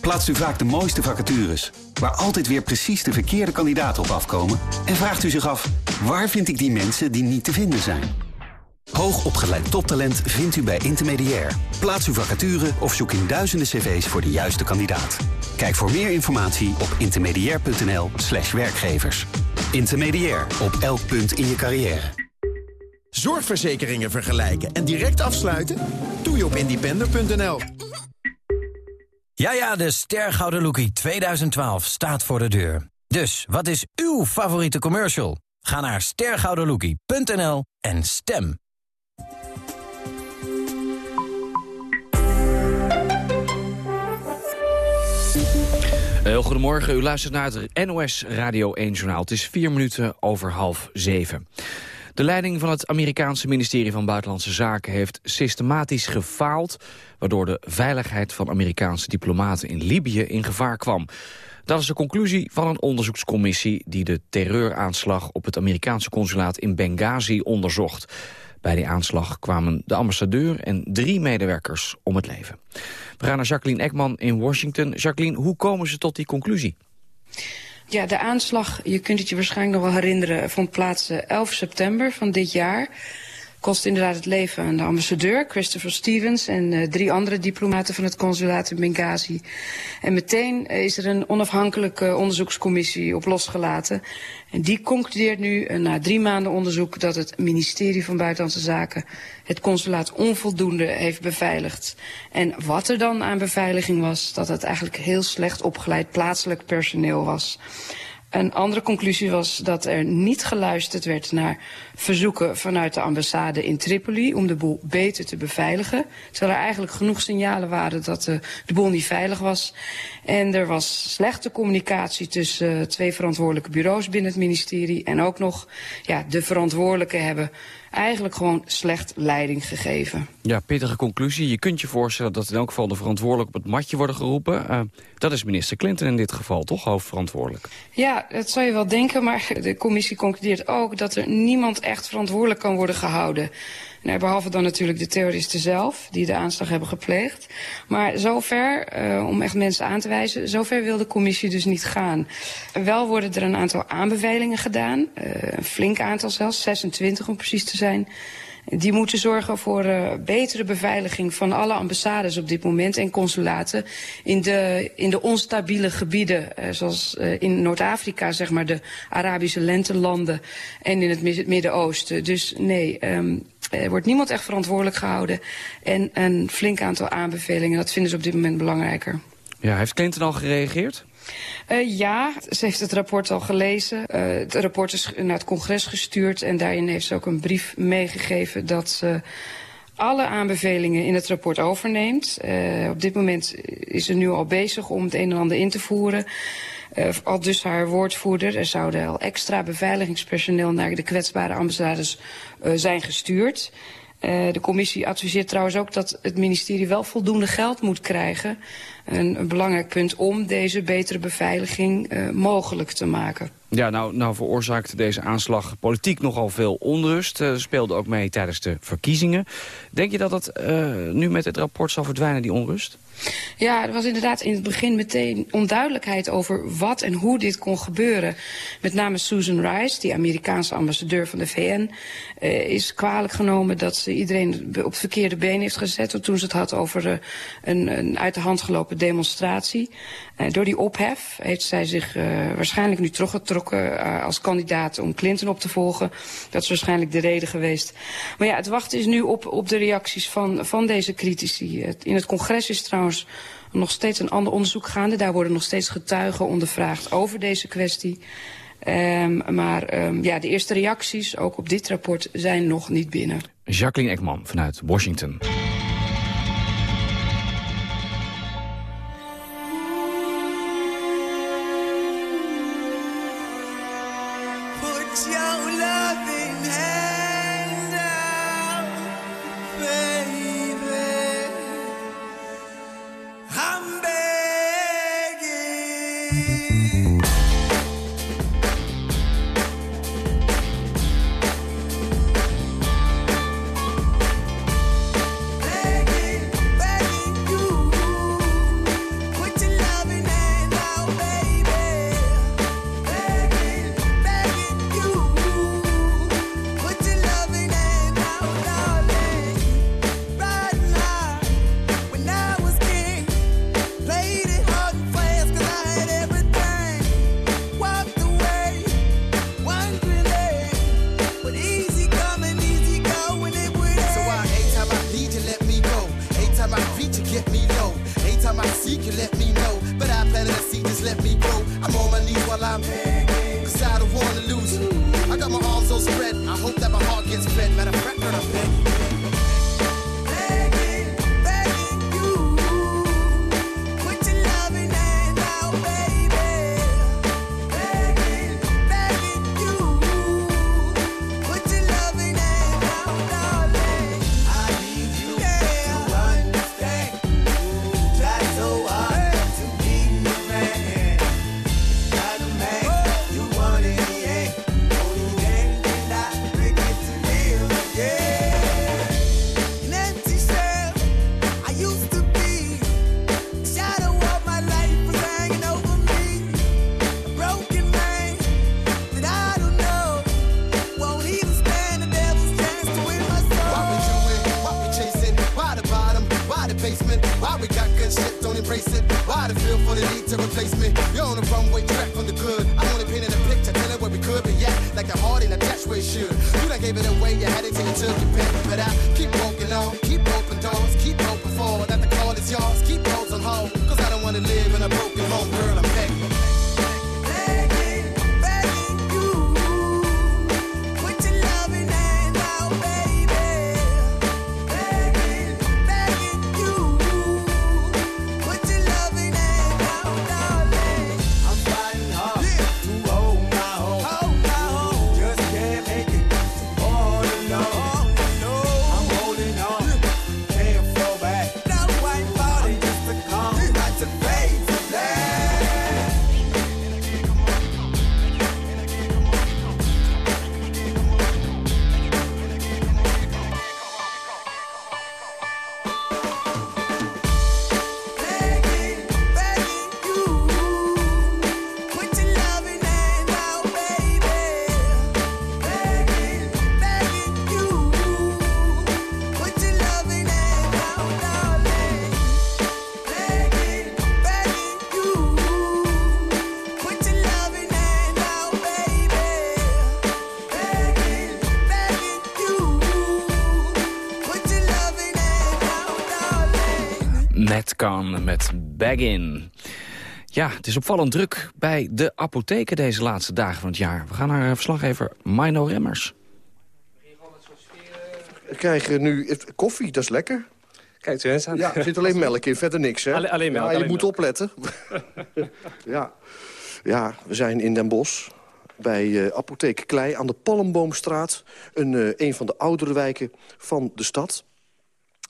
Plaatst u vaak de mooiste vacatures, waar altijd weer precies de verkeerde kandidaten op afkomen? En vraagt u zich af, waar vind ik die mensen die niet te vinden zijn? Hoogopgeleid toptalent vindt u bij Intermediair. Plaats uw vacature of zoek in duizenden cv's voor de juiste kandidaat. Kijk voor meer informatie op intermediair.nl slash werkgevers. Intermediair, op elk punt in je carrière. Zorgverzekeringen vergelijken en direct afsluiten? Doe je op independer.nl. Ja, ja, de Stergouden Lookie 2012 staat voor de deur. Dus, wat is uw favoriete commercial? Ga naar stergoudenlookie.nl en stem. Heel goedemorgen, u luistert naar het NOS Radio 1 Journaal. Het is vier minuten over half zeven. De leiding van het Amerikaanse ministerie van Buitenlandse Zaken heeft systematisch gefaald, waardoor de veiligheid van Amerikaanse diplomaten in Libië in gevaar kwam. Dat is de conclusie van een onderzoekscommissie die de terreuraanslag op het Amerikaanse consulaat in Benghazi onderzocht. Bij die aanslag kwamen de ambassadeur en drie medewerkers om het leven. We gaan naar Jacqueline Ekman in Washington. Jacqueline, hoe komen ze tot die conclusie? Ja, de aanslag, je kunt het je waarschijnlijk nog wel herinneren, vond plaats eh, 11 september van dit jaar. Kost inderdaad het leven aan de ambassadeur, Christopher Stevens... en eh, drie andere diplomaten van het consulaat in Benghazi. En meteen is er een onafhankelijke onderzoekscommissie op losgelaten. En die concludeert nu, eh, na drie maanden onderzoek... dat het ministerie van Buitenlandse Zaken het consulaat onvoldoende heeft beveiligd. En wat er dan aan beveiliging was, dat het eigenlijk heel slecht opgeleid plaatselijk personeel was. Een andere conclusie was dat er niet geluisterd werd naar verzoeken vanuit de ambassade in Tripoli om de boel beter te beveiligen. Terwijl er eigenlijk genoeg signalen waren dat de, boel niet veilig was. En er was slechte communicatie tussen uh, twee verantwoordelijke bureaus binnen het ministerie. En ook nog, ja, de verantwoordelijken hebben eigenlijk gewoon slecht leiding gegeven. Ja, pittige conclusie. Je kunt je voorstellen dat in elk geval de verantwoordelijken op het matje worden geroepen. Uh, dat is minister Clinton in dit geval, toch hoofdverantwoordelijk? Ja, dat zou je wel denken, maar de commissie concludeert ook dat er niemand echt verantwoordelijk kan worden gehouden. Nou, behalve dan natuurlijk de terroristen zelf, die de aanslag hebben gepleegd. Maar zover, uh, om echt mensen aan te wijzen, zover wil de commissie dus niet gaan. Wel worden er een aantal aanbevelingen gedaan, uh, een flink aantal zelfs, 26 om precies te zijn. Die moeten zorgen voor uh, betere beveiliging van alle ambassades op dit moment en consulaten in de, in de onstabiele gebieden, uh, zoals uh, in Noord-Afrika, zeg maar de Arabische lentelanden en in het Midden-Oosten. Dus nee, um, er wordt niemand echt verantwoordelijk gehouden en een flink aantal aanbevelingen, dat vinden ze op dit moment belangrijker. Ja, heeft Clinton al gereageerd? Uh, ja, ze heeft het rapport al gelezen. Uh, het rapport is naar het congres gestuurd en daarin heeft ze ook een brief meegegeven dat ze alle aanbevelingen in het rapport overneemt. Uh, op dit moment is ze nu al bezig om het een en ander in te voeren. Uh, al dus haar woordvoerder. Er zouden al extra beveiligingspersoneel naar de kwetsbare ambassades zijn gestuurd. De commissie adviseert trouwens ook dat het ministerie wel voldoende geld moet krijgen. Een, belangrijk punt om deze betere beveiliging uh, mogelijk te maken. Ja, nou, nou veroorzaakte deze aanslag politiek nogal veel onrust. Uh, speelde ook mee tijdens de verkiezingen. Denk je dat dat uh, nu met het rapport zal verdwijnen, die onrust? Ja, er was inderdaad in het begin meteen onduidelijkheid over wat en hoe dit kon gebeuren. Met name Susan Rice, die Amerikaanse ambassadeur van de VN, uh, is kwalijk genomen dat ze iedereen op het verkeerde been heeft gezet toen ze het had over uh, een, een uit de hand gelopen demonstratie. Uh, door die ophef heeft zij zich uh, waarschijnlijk nu teruggetrokken uh, als kandidaat om Clinton op te volgen. Dat is waarschijnlijk de reden geweest. Maar ja, het wachten is nu op, op de reacties van, van deze critici. In het congres is trouwens nog steeds een ander onderzoek gaande. Daar worden nog steeds getuigen ondervraagd over deze kwestie. Um, maar um, ja, de eerste reacties, ook op dit rapport, zijn nog niet binnen. Jacqueline Ekman vanuit Washington. Metcon met Baggin. Ja, het is opvallend druk bij de apotheken deze laatste dagen van het jaar. We gaan naar eh, verslaggever Mino Remmers. We krijgen nu koffie, dat is lekker. Kijk, eens aan. Ja, er zit alleen melk in, verder niks, hè? Alleen- alleen melk, Ja, je moet melk. opletten. <laughs> ja. ja, we zijn in Den Bosch bij eh, apotheek Klei aan de Palmboomstraat. Een, eh, een van de oudere wijken van de stad.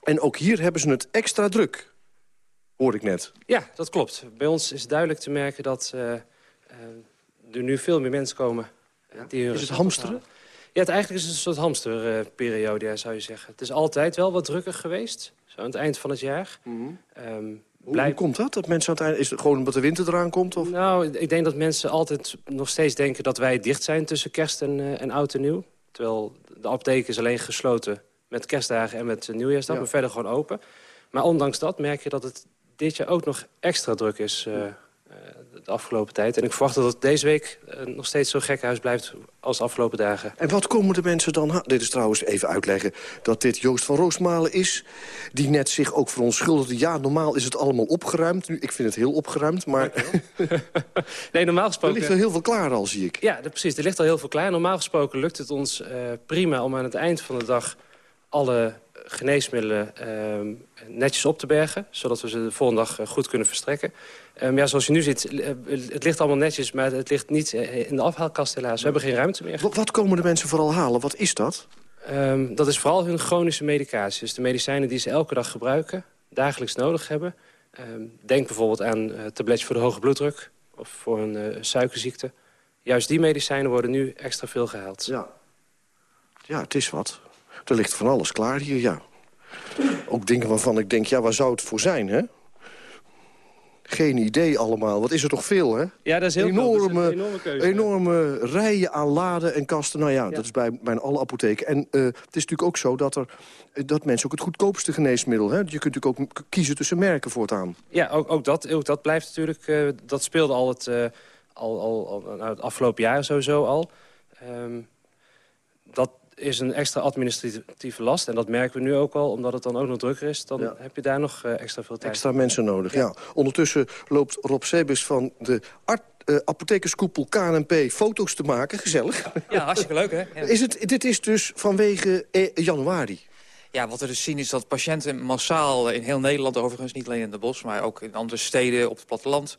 En ook hier hebben ze het extra druk, hoor ik net. Ja, dat klopt. Bij ons is duidelijk te merken dat eh, eh, er nu veel meer mensen komen. eh, die Is het hamsteren? Ja, het eigenlijk is het een soort hamsterperiode, ja, zou je zeggen. Het is altijd wel wat drukker geweest, zo aan het eind van het jaar. Ehm, Hoe, komt dat? Dat mensen aan het einde... Is het gewoon omdat de winter eraan komt? Of? Nou, ik denk dat mensen altijd nog steeds denken dat wij dicht zijn tussen kerst en, eh, en oud en nieuw. Terwijl de apotheek is alleen gesloten met kerstdagen en met nieuwjaarsdag, Ja. maar verder gewoon open. Maar ondanks dat merk je dat het dit jaar ook nog extra druk is eh, eh, de afgelopen tijd. En ik verwacht dat het deze week eh, nog steeds zo gekhuis blijft als de afgelopen dagen. En wat komen de mensen dan... Dit is trouwens even uitleggen dat dit Joost van Roosmalen is... die net zich ook verontschuldigde. Ja, normaal is het allemaal opgeruimd. Nu, ik vind het heel opgeruimd, maar <laughs> Nee, normaal er gesproken... ligt wel heel veel klaar al, zie ik. Ja, precies. Er ligt al heel veel klaar. Normaal gesproken lukt het ons prima om aan het eind van de dag alle geneesmiddelen ehm, netjes op te bergen. Zodat we ze de volgende dag eh, goed kunnen verstrekken. Ehm, ja, zoals je nu ziet, eh, het ligt allemaal netjes, maar het ligt niet eh, in de afhaalkast helaas. We hebben geen ruimte meer. Wat, wat komen de mensen vooral halen? Wat is dat? Ehm, dat is vooral hun chronische medicatie. Dus de medicijnen die ze elke dag gebruiken, dagelijks nodig hebben. Denk bijvoorbeeld aan uh, tabletjes voor de hoge bloeddruk of voor een suikerziekte. Juist die medicijnen worden nu extra veel gehaald. Ja. Ja, het is wat. Er ligt van alles klaar hier, ja. Ook dingen waarvan ik denk, ja, waar zou het voor zijn, hè? Geen idee allemaal. Wat is er toch veel, hè? Ja, dat is heel veel. Enorme, een enorme keuze. enorme rijen aan laden en kasten. Nou ja, dat is bij bijna alle apotheken. En eh, het is natuurlijk ook zo dat, er, dat mensen ook het goedkoopste geneesmiddel... Hè? Je kunt natuurlijk ook kiezen tussen merken voortaan. Ja, ook, ook, dat, ook dat blijft natuurlijk... eh, dat speelde al het, eh, al, al, al nou, het afgelopen jaar sowieso al. Ehm, dat is een extra administratieve last. En dat merken we nu ook al, omdat het dan ook nog drukker is. Dan heb je daar nog eh, extra veel tijd. Extra mensen nodig, ja. Ondertussen loopt Rob Sebus van de art, eh, apothekerskoepel KNP foto's te maken. Gezellig. Ja, hartstikke leuk, hè? <laughs> Ja. Is het, dit is dus vanwege eh, januari. Ja, wat we dus zien is dat patiënten massaal in heel Nederland overigens... niet alleen in de bos, maar ook in andere steden op het platteland...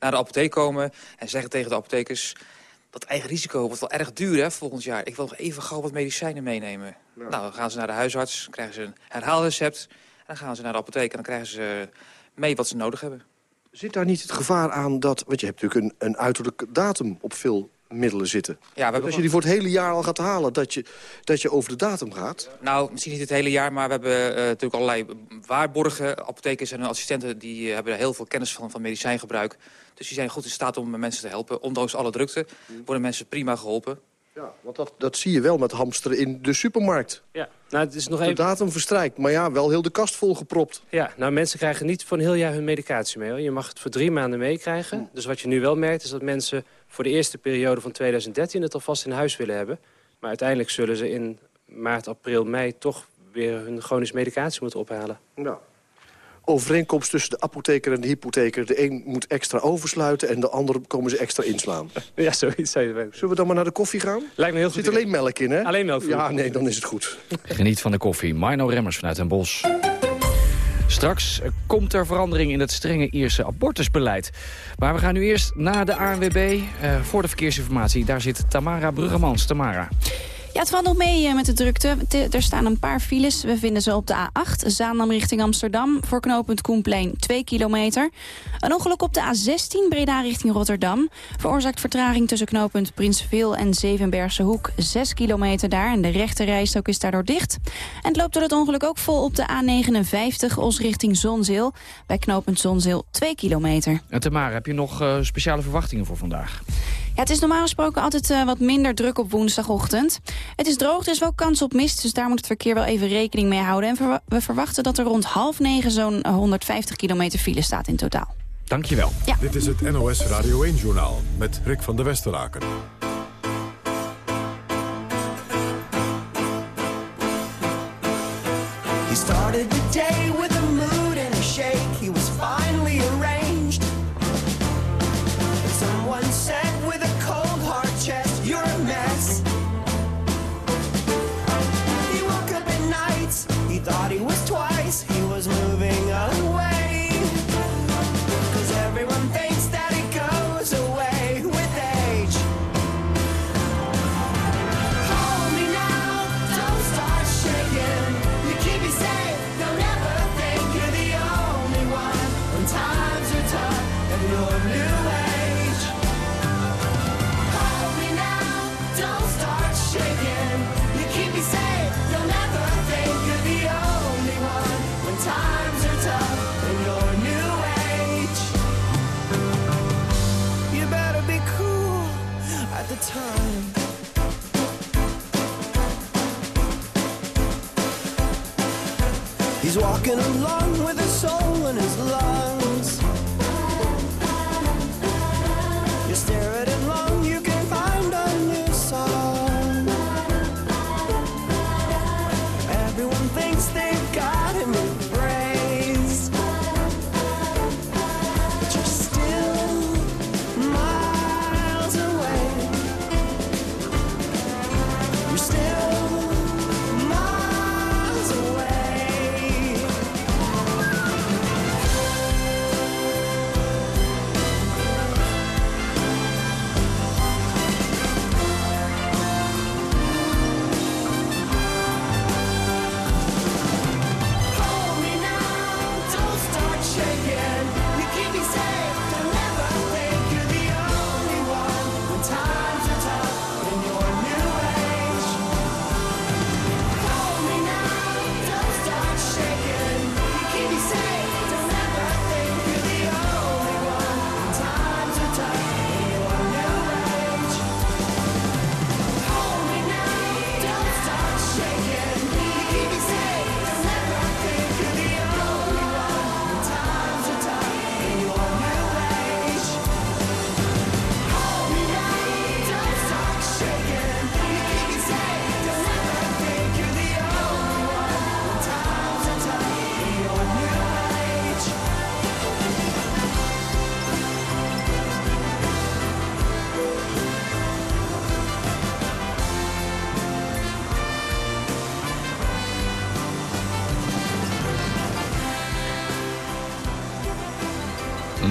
naar de apotheek komen en zeggen tegen de apothekers... dat eigen risico wordt wel erg duur hè, volgend jaar. Ik wil nog even gauw wat medicijnen meenemen. Nou, dan gaan ze naar de huisarts, krijgen ze een herhaalrecept... en dan gaan ze naar de apotheek en dan krijgen ze mee wat ze nodig hebben. Zit daar niet het gevaar aan dat... want je hebt natuurlijk een, een uiterlijke datum op veel middelen zitten. Ja, we als je die voor het hele jaar al gaat halen, dat je, dat je over de datum gaat. Nou, misschien niet het hele jaar, maar we hebben eh, natuurlijk allerlei waarborgen. Apothekers en hun assistenten die eh, hebben er heel veel kennis van, van medicijngebruik. Dus die zijn goed in staat om mensen te helpen. Ondanks alle drukte worden mensen prima geholpen. Ja, want dat, dat zie je wel met hamsteren in de supermarkt. Ja, nou, het is nog De even... datum verstrijkt, maar ja, wel heel de kast volgepropt. Ja, nou mensen krijgen niet voor een heel jaar hun medicatie mee. Hoor. Je mag het voor drie maanden meekrijgen. Dus wat je nu wel merkt is dat mensen voor de eerste periode van 2013 het alvast in huis willen hebben. Maar uiteindelijk zullen ze in maart, april, mei toch weer hun chronische medicatie moeten ophalen. Nou. Overeenkomst tussen de apotheker en de hypotheker. De een moet extra oversluiten en de ander komen ze extra inslaan. <laughs> Ja, zoiets zou je weten. Zullen we dan maar naar de koffie gaan? Lijkt me heel Er goed. zit alleen melk in, hè? Alleen melk. Ja, nee, dan is het goed. Geniet van de koffie. Mino Remmers vanuit Den Bosch. Straks komt er verandering in het strenge Ierse abortusbeleid. Maar we gaan nu eerst naar de ANWB eh, voor de verkeersinformatie. Daar zit Tamara Bruggemans. Tamara. Ja, het valt nog mee eh, met de drukte. Te- Er staan een paar files. We vinden ze op de A8, Zaandam richting Amsterdam. Voor knooppunt Koenplein 2 kilometer. Een ongeluk op de A16, Breda richting Rotterdam. Veroorzaakt vertraging tussen knooppunt Prinsveel en Zevenbergse Hoek. 6 kilometer daar en de rechte rijstok is daardoor dicht. En het loopt door het ongeluk ook vol op de A59, Os richting Zonzeel. Bij knooppunt Zonzeel 2 kilometer. En Tamara, heb je nog eh, speciale verwachtingen voor vandaag? Ja, het is normaal gesproken altijd eh, wat minder druk op woensdagochtend. Het is droog, er is wel kans op mist, dus daar moet het verkeer wel even rekening mee houden. En we verwachten dat er rond half negen zo'n eh, 150 kilometer file staat in totaal. Dankjewel. Ja. Dit is het NOS Radio 1-journaal met Rick van der Westeraken. He started He's walking along with a soul in his lungs.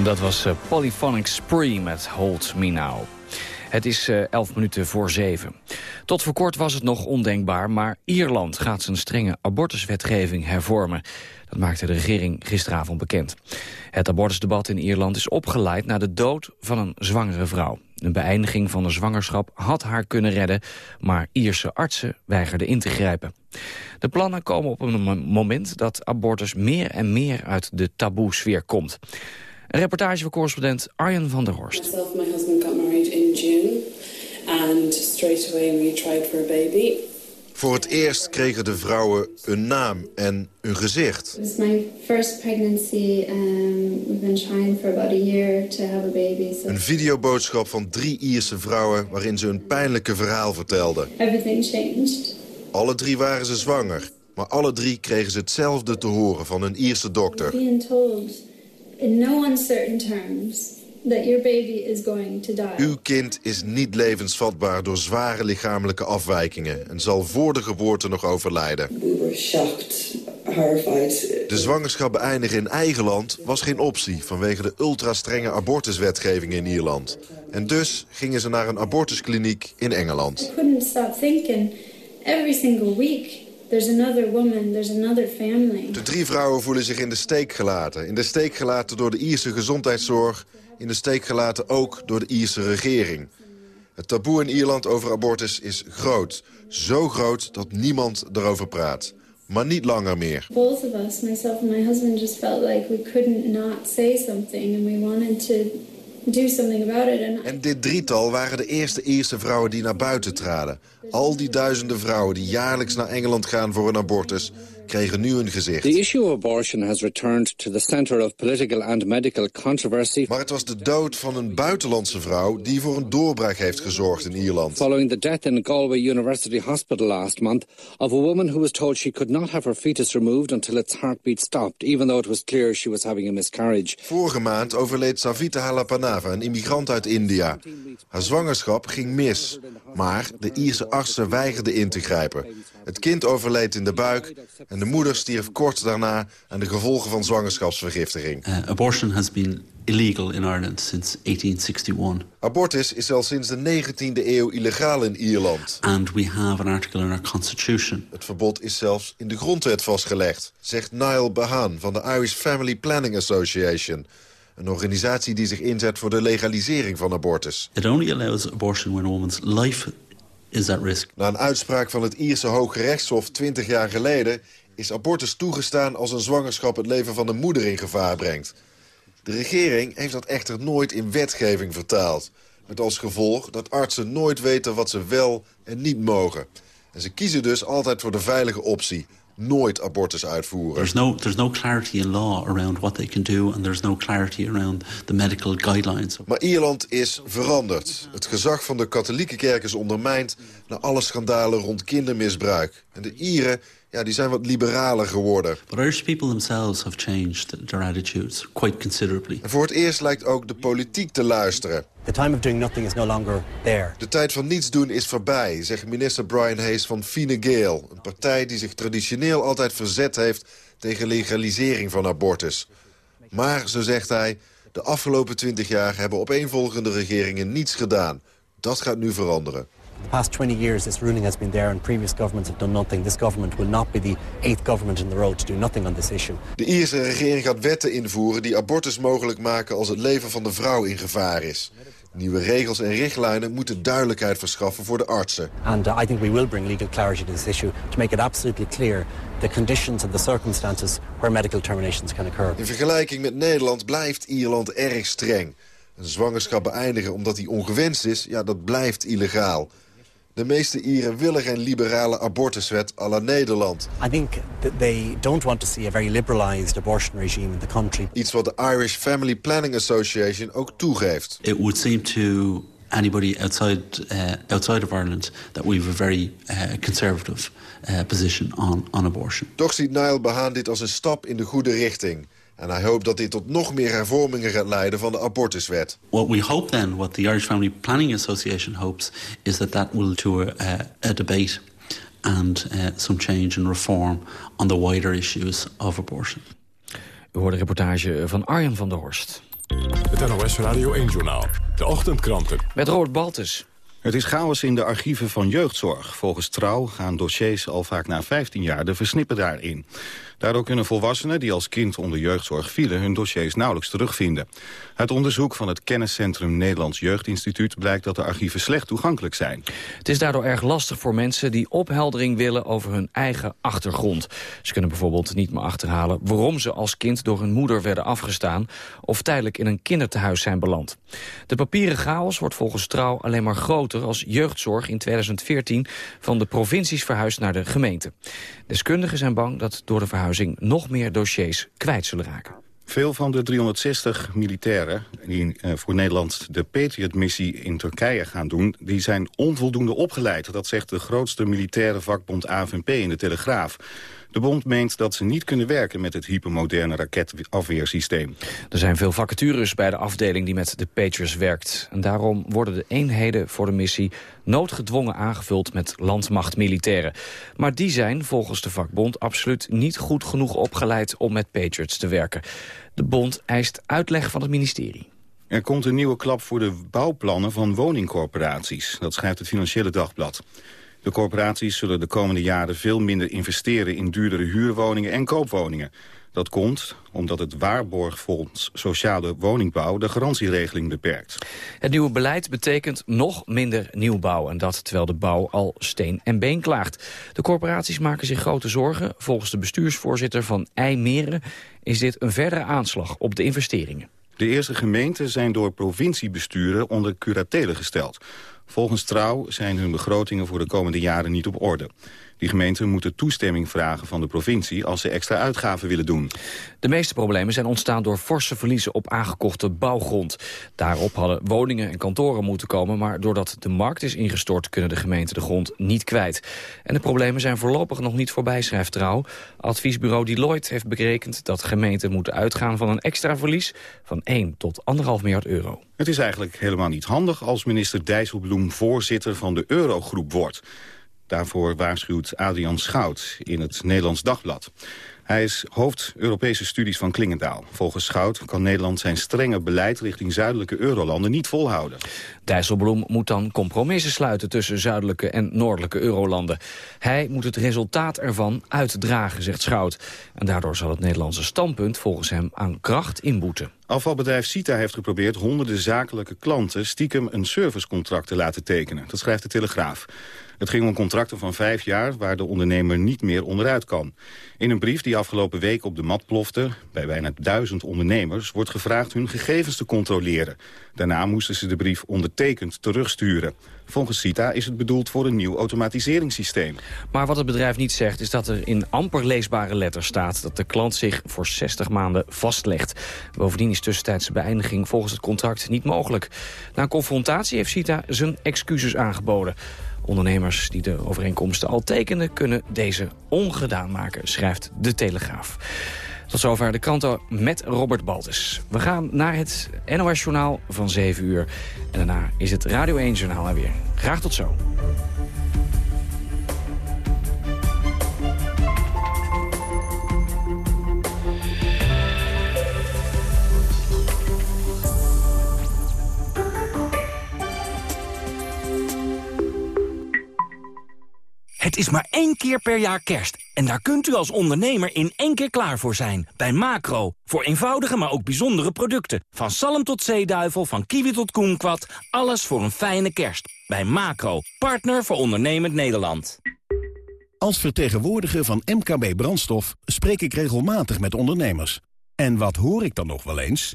Dat was eh, Polyphonic Spree met Hold Me Now. Het is eh 11 minuten voor 7. Tot voor kort was het nog ondenkbaar, maar Ierland gaat zijn strenge abortuswetgeving hervormen. Dat maakte de regering gisteravond bekend. Het abortusdebat in Ierland is opgeleid na de dood van een zwangere vrouw. Een beëindiging van de zwangerschap had haar kunnen redden, maar Ierse artsen weigerden in te grijpen. De plannen komen op een mo- moment dat abortus meer en meer uit de taboe-sfeer komt. Een reportage van correspondent Arjen van der Horst. Myself and my husband got married in June, and straight away we tried for a baby. Voor het eerst kregen de vrouwen een naam en een gezicht. It was my first pregnancy. Um, we've been trying for about a year to have a baby. So Een videoboodschap van drie Ierse vrouwen waarin ze een pijnlijke verhaal vertelden. everything changed. Alle drie waren ze zwanger, maar alle drie kregen ze hetzelfde te horen van een Ierse dokter. Being told in no uncertain terms that your baby is going to die. Uw kind is niet levensvatbaar door zware lichamelijke afwijkingen... en zal voor de geboorte nog overlijden. We were shocked, horrified. De zwangerschap beëindigen in eigen land was geen optie... vanwege de ultra-strenge abortuswetgeving in Ierland. En dus gingen ze naar een abortuskliniek in Engeland. I couldn't stop thinking every single week there's another woman, there's another family. De drie vrouwen voelen zich in de steek gelaten. In de steek gelaten door de Ierse gezondheidszorg. In de steek gelaten ook door de Ierse regering. Het taboe in Ierland over abortus is groot. Zo groot dat niemand erover praat. Maar niet langer meer. Both of us, myself and my husband, just felt like we couldn't not say something and we wanted to do something about it. And En dit drietal waren de eerste Ierse vrouwen die naar buiten traden. Al die duizenden vrouwen die jaarlijks naar Engeland gaan voor een abortus... kregen nu een gezicht. The issue of abortion has returned to the center of political and medical controversy. Maar het was de dood van een buitenlandse vrouw... die voor een doorbraak heeft gezorgd in Ierland. Following the death in Galway University Hospital last month of a woman who was told she could not have her fetus removed until its heartbeat stopped, even though it was clear she was having a miscarriage. Vorige maand overleed Savita Halapanava, een immigrant uit India. Haar zwangerschap ging mis, maar de Ierse artsen weigerden in te grijpen. Het kind overleed in de buik en de moeder stierf kort daarna... aan de gevolgen van zwangerschapsvergiftiging. Uh, abortion has been illegal in Ireland since 1861. Abortus is al sinds de 19e eeuw illegaal in Ierland. And we have an article in our constitution. Het verbod is zelfs in de grondwet vastgelegd, zegt Niall Behan van de Irish Family Planning Association. Een organisatie die zich inzet voor de legalisering van abortus. It only allows abortion when a woman's life is at risk. Na een uitspraak van het Ierse Hoge Rechtshof 20 jaar geleden... is abortus toegestaan als een zwangerschap het leven van de moeder in gevaar brengt. De regering heeft dat echter nooit in wetgeving vertaald. Met als gevolg dat artsen nooit weten wat ze wel en niet mogen. En ze kiezen dus altijd voor de veilige optie. Nooit abortus uitvoeren. There's no, there's no clarity in law around what they can do... and there's no clarity around the medical guidelines. Maar Ierland is veranderd. Het gezag van de katholieke kerk is ondermijnd... na alle schandalen rond kindermisbruik. En de Ieren ja, die zijn wat liberaler geworden. But Irish people themselves have changed their attitudes quite considerably. En voor het eerst lijkt ook de politiek te luisteren. The time of doing nothing is no longer there. De tijd van niets doen is voorbij, zegt minister Brian Hayes van Fine Gael. Een partij die zich traditioneel altijd verzet heeft tegen legalisering van abortus. Maar, zo zegt hij, de afgelopen twintig jaar hebben opeenvolgende regeringen niets gedaan. Dat gaat nu veranderen. The past 20 years this ruling has been there and previous governments have done nothing. This government will not be the eighth government in the road to do nothing on this issue. De Ierse regering gaat wetten invoeren die abortus mogelijk maken als het leven van de vrouw in gevaar is. Nieuwe regels en richtlijnen moeten duidelijkheid verschaffen voor de artsen. And uh, I think we will bring legal clarity to this issue to make it absolutely clear the conditions and the circumstances where medical terminations can occur. In vergelijking met Nederland blijft Ierland erg streng. Een zwangerschap beëindigen omdat die ongewenst is, ja, dat blijft illegaal. De meeste Ieren willen geen liberale abortuswet à la Nederland. I think that they don't want to see a very liberalized abortion regime in the country. Iets wat de Irish Family Planning Association ook toegeeft. It would seem to anybody outside uh, outside of Ireland that we have a very uh, conservative uh, position on, on abortion. Toch ziet Niall Behaan dit als een stap in de goede richting. En hij hoopt dat dit tot nog meer hervormingen gaat leiden van de abortuswet. What we hope then, what the Irish Family Planning Association hopes, is that that will to a, a debate and uh, some change and reform on the wider issues of abortion. U hoort een reportage van Arjen van der Horst. Het NOS Radio 1-journaal. De ochtendkranten. Met Robert Baltus. Het is chaos in de archieven van jeugdzorg. Volgens Trouw gaan dossiers al vaak na 15 jaar de versnippen daarin. Daardoor kunnen volwassenen die als kind onder jeugdzorg vielen... hun dossiers nauwelijks terugvinden. Uit onderzoek van het kenniscentrum Nederlands Jeugdinstituut... blijkt dat de archieven slecht toegankelijk zijn. Het is daardoor erg lastig voor mensen die opheldering willen over hun eigen achtergrond. Ze kunnen bijvoorbeeld niet meer achterhalen waarom ze als kind door hun moeder werden afgestaan... of tijdelijk in een kindertehuis zijn beland. De papieren chaos wordt volgens Trouw alleen maar groter als jeugdzorg in 2014 van de provincies verhuisd naar de gemeente. Deskundigen zijn bang dat door de verhuizing nog meer dossiers kwijt zullen raken. Veel van de 360 militairen die uh, voor Nederland de Patriot-missie in Turkije gaan doen... die zijn onvoldoende opgeleid. Dat zegt de grootste militaire vakbond AFNP in de Telegraaf. De bond meent dat ze niet kunnen werken met het hypermoderne raketafweersysteem. Er zijn veel vacatures bij de afdeling die met de Patriots werkt. En daarom worden de eenheden voor de missie noodgedwongen aangevuld met landmachtmilitairen. Maar die zijn volgens de vakbond absoluut niet goed genoeg opgeleid om met Patriots te werken. De bond eist uitleg van het ministerie. Er komt een nieuwe klap voor de bouwplannen van woningcorporaties. Dat schrijft het Financiële Dagblad. De corporaties zullen de komende jaren veel minder investeren in duurdere huurwoningen en koopwoningen. Dat komt omdat het Waarborgfonds Sociale Woningbouw de garantieregeling beperkt. Het nieuwe beleid betekent nog minder nieuwbouw. En dat terwijl de bouw al steen en been klaagt. De corporaties maken zich grote zorgen. Volgens de bestuursvoorzitter van IJmeren is dit een verdere aanslag op de investeringen. De eerste gemeenten zijn door provinciebesturen onder curatele gesteld. Volgens Trouw zijn hun begrotingen voor de komende jaren niet op orde. Die gemeenten moeten toestemming vragen van de provincie als ze extra uitgaven willen doen. De meeste problemen zijn ontstaan door forse verliezen op aangekochte bouwgrond. Daarop hadden woningen en kantoren moeten komen, maar doordat de markt is ingestort kunnen de gemeenten de grond niet kwijt. En de problemen zijn voorlopig nog niet voorbij, schrijft Trouw. Adviesbureau Deloitte heeft berekend dat gemeenten moeten uitgaan van een extra verlies van 1 tot 1,5 miljard euro. Het is eigenlijk helemaal niet handig als minister Dijsselbloem voorzitter van de Eurogroep wordt. Daarvoor waarschuwt Adrian Schout in het Nederlands Dagblad. Hij is hoofd Europese studies van Klingendaal. Volgens Schout kan Nederland zijn strenge beleid richting zuidelijke eurolanden niet volhouden. Dijsselbloem moet dan compromissen sluiten tussen zuidelijke en noordelijke eurolanden. Hij moet het resultaat ervan uitdragen, zegt Schout. En daardoor zal het Nederlandse standpunt volgens hem aan kracht inboeten. Afvalbedrijf Sita heeft geprobeerd honderden zakelijke klanten stiekem een servicecontract te laten tekenen. Dat schrijft de Telegraaf. Het ging om contracten van vijf jaar waar de ondernemer niet meer onderuit kan. In een brief die afgelopen week op de mat plofte... bij bijna duizend ondernemers wordt gevraagd hun gegevens te controleren. Daarna moesten ze de brief ondertekend terugsturen. Volgens CITA is het bedoeld voor een nieuw automatiseringssysteem. Maar wat het bedrijf niet zegt is dat er in amper leesbare letters staat... dat de klant zich voor 60 maanden vastlegt. Bovendien is tussentijdse beëindiging volgens het contract niet mogelijk. Na confrontatie heeft CITA zijn excuses aangeboden. Ondernemers die de overeenkomsten al tekenden... kunnen deze ongedaan maken, schrijft De Telegraaf. Tot zover de kranten met Robert Baltus. We gaan naar het NOS-journaal van 7 uur. En daarna is het Radio 1-journaal weer. Graag tot zo. Het is maar één keer per jaar kerst. En daar kunt u als ondernemer in één keer klaar voor zijn. Bij Macro. Voor eenvoudige, maar ook bijzondere producten. Van salm tot zeeduivel, van kiwi tot koenkwad. Alles voor een fijne kerst. Bij Macro. Partner voor ondernemend Nederland. Als vertegenwoordiger van MKB Brandstof spreek ik regelmatig met ondernemers. En wat hoor ik dan nog wel eens?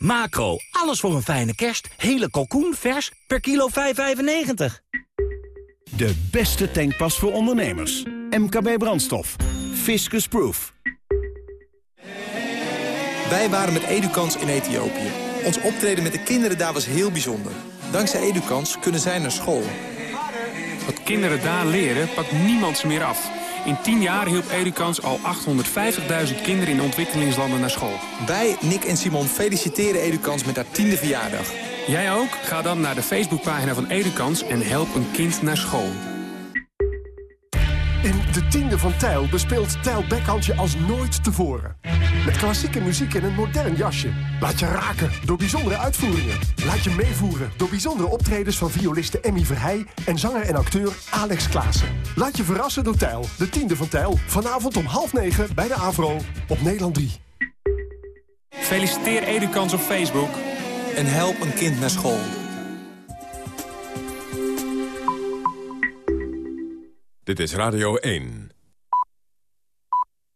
Macro, alles voor een fijne kerst. Hele kalkoen vers per kilo 5,95. De beste tankpas voor ondernemers. MKB Brandstof. Fiscus Proof. Wij waren met Edukans in Ethiopië. Ons optreden met de kinderen daar was heel bijzonder. Dankzij Edukans kunnen zij naar school. Wat kinderen daar leren, pakt niemand ze meer af. In 10 jaar hielp Edukans al 850.000 kinderen in ontwikkelingslanden naar school. Wij, Nick en Simon, feliciteren Edukans met haar tiende verjaardag. Jij ook? Ga dan naar de Facebookpagina van Edukans en help een kind naar school. In de tiende van Tijl bespeelt Tijl Bekhandje als nooit tevoren. Met klassieke muziek in een modern jasje. Laat je raken door bijzondere uitvoeringen. Laat je meevoeren door bijzondere optredens van violiste Emmy Verheij... en zanger en acteur Alex Klaassen. Laat je verrassen door Tijl, de tiende van Tijl. Vanavond om half negen bij de AVRO op Nederland 3. Feliciteer Edukans op Facebook. En help een kind naar school. Dit is Radio 1.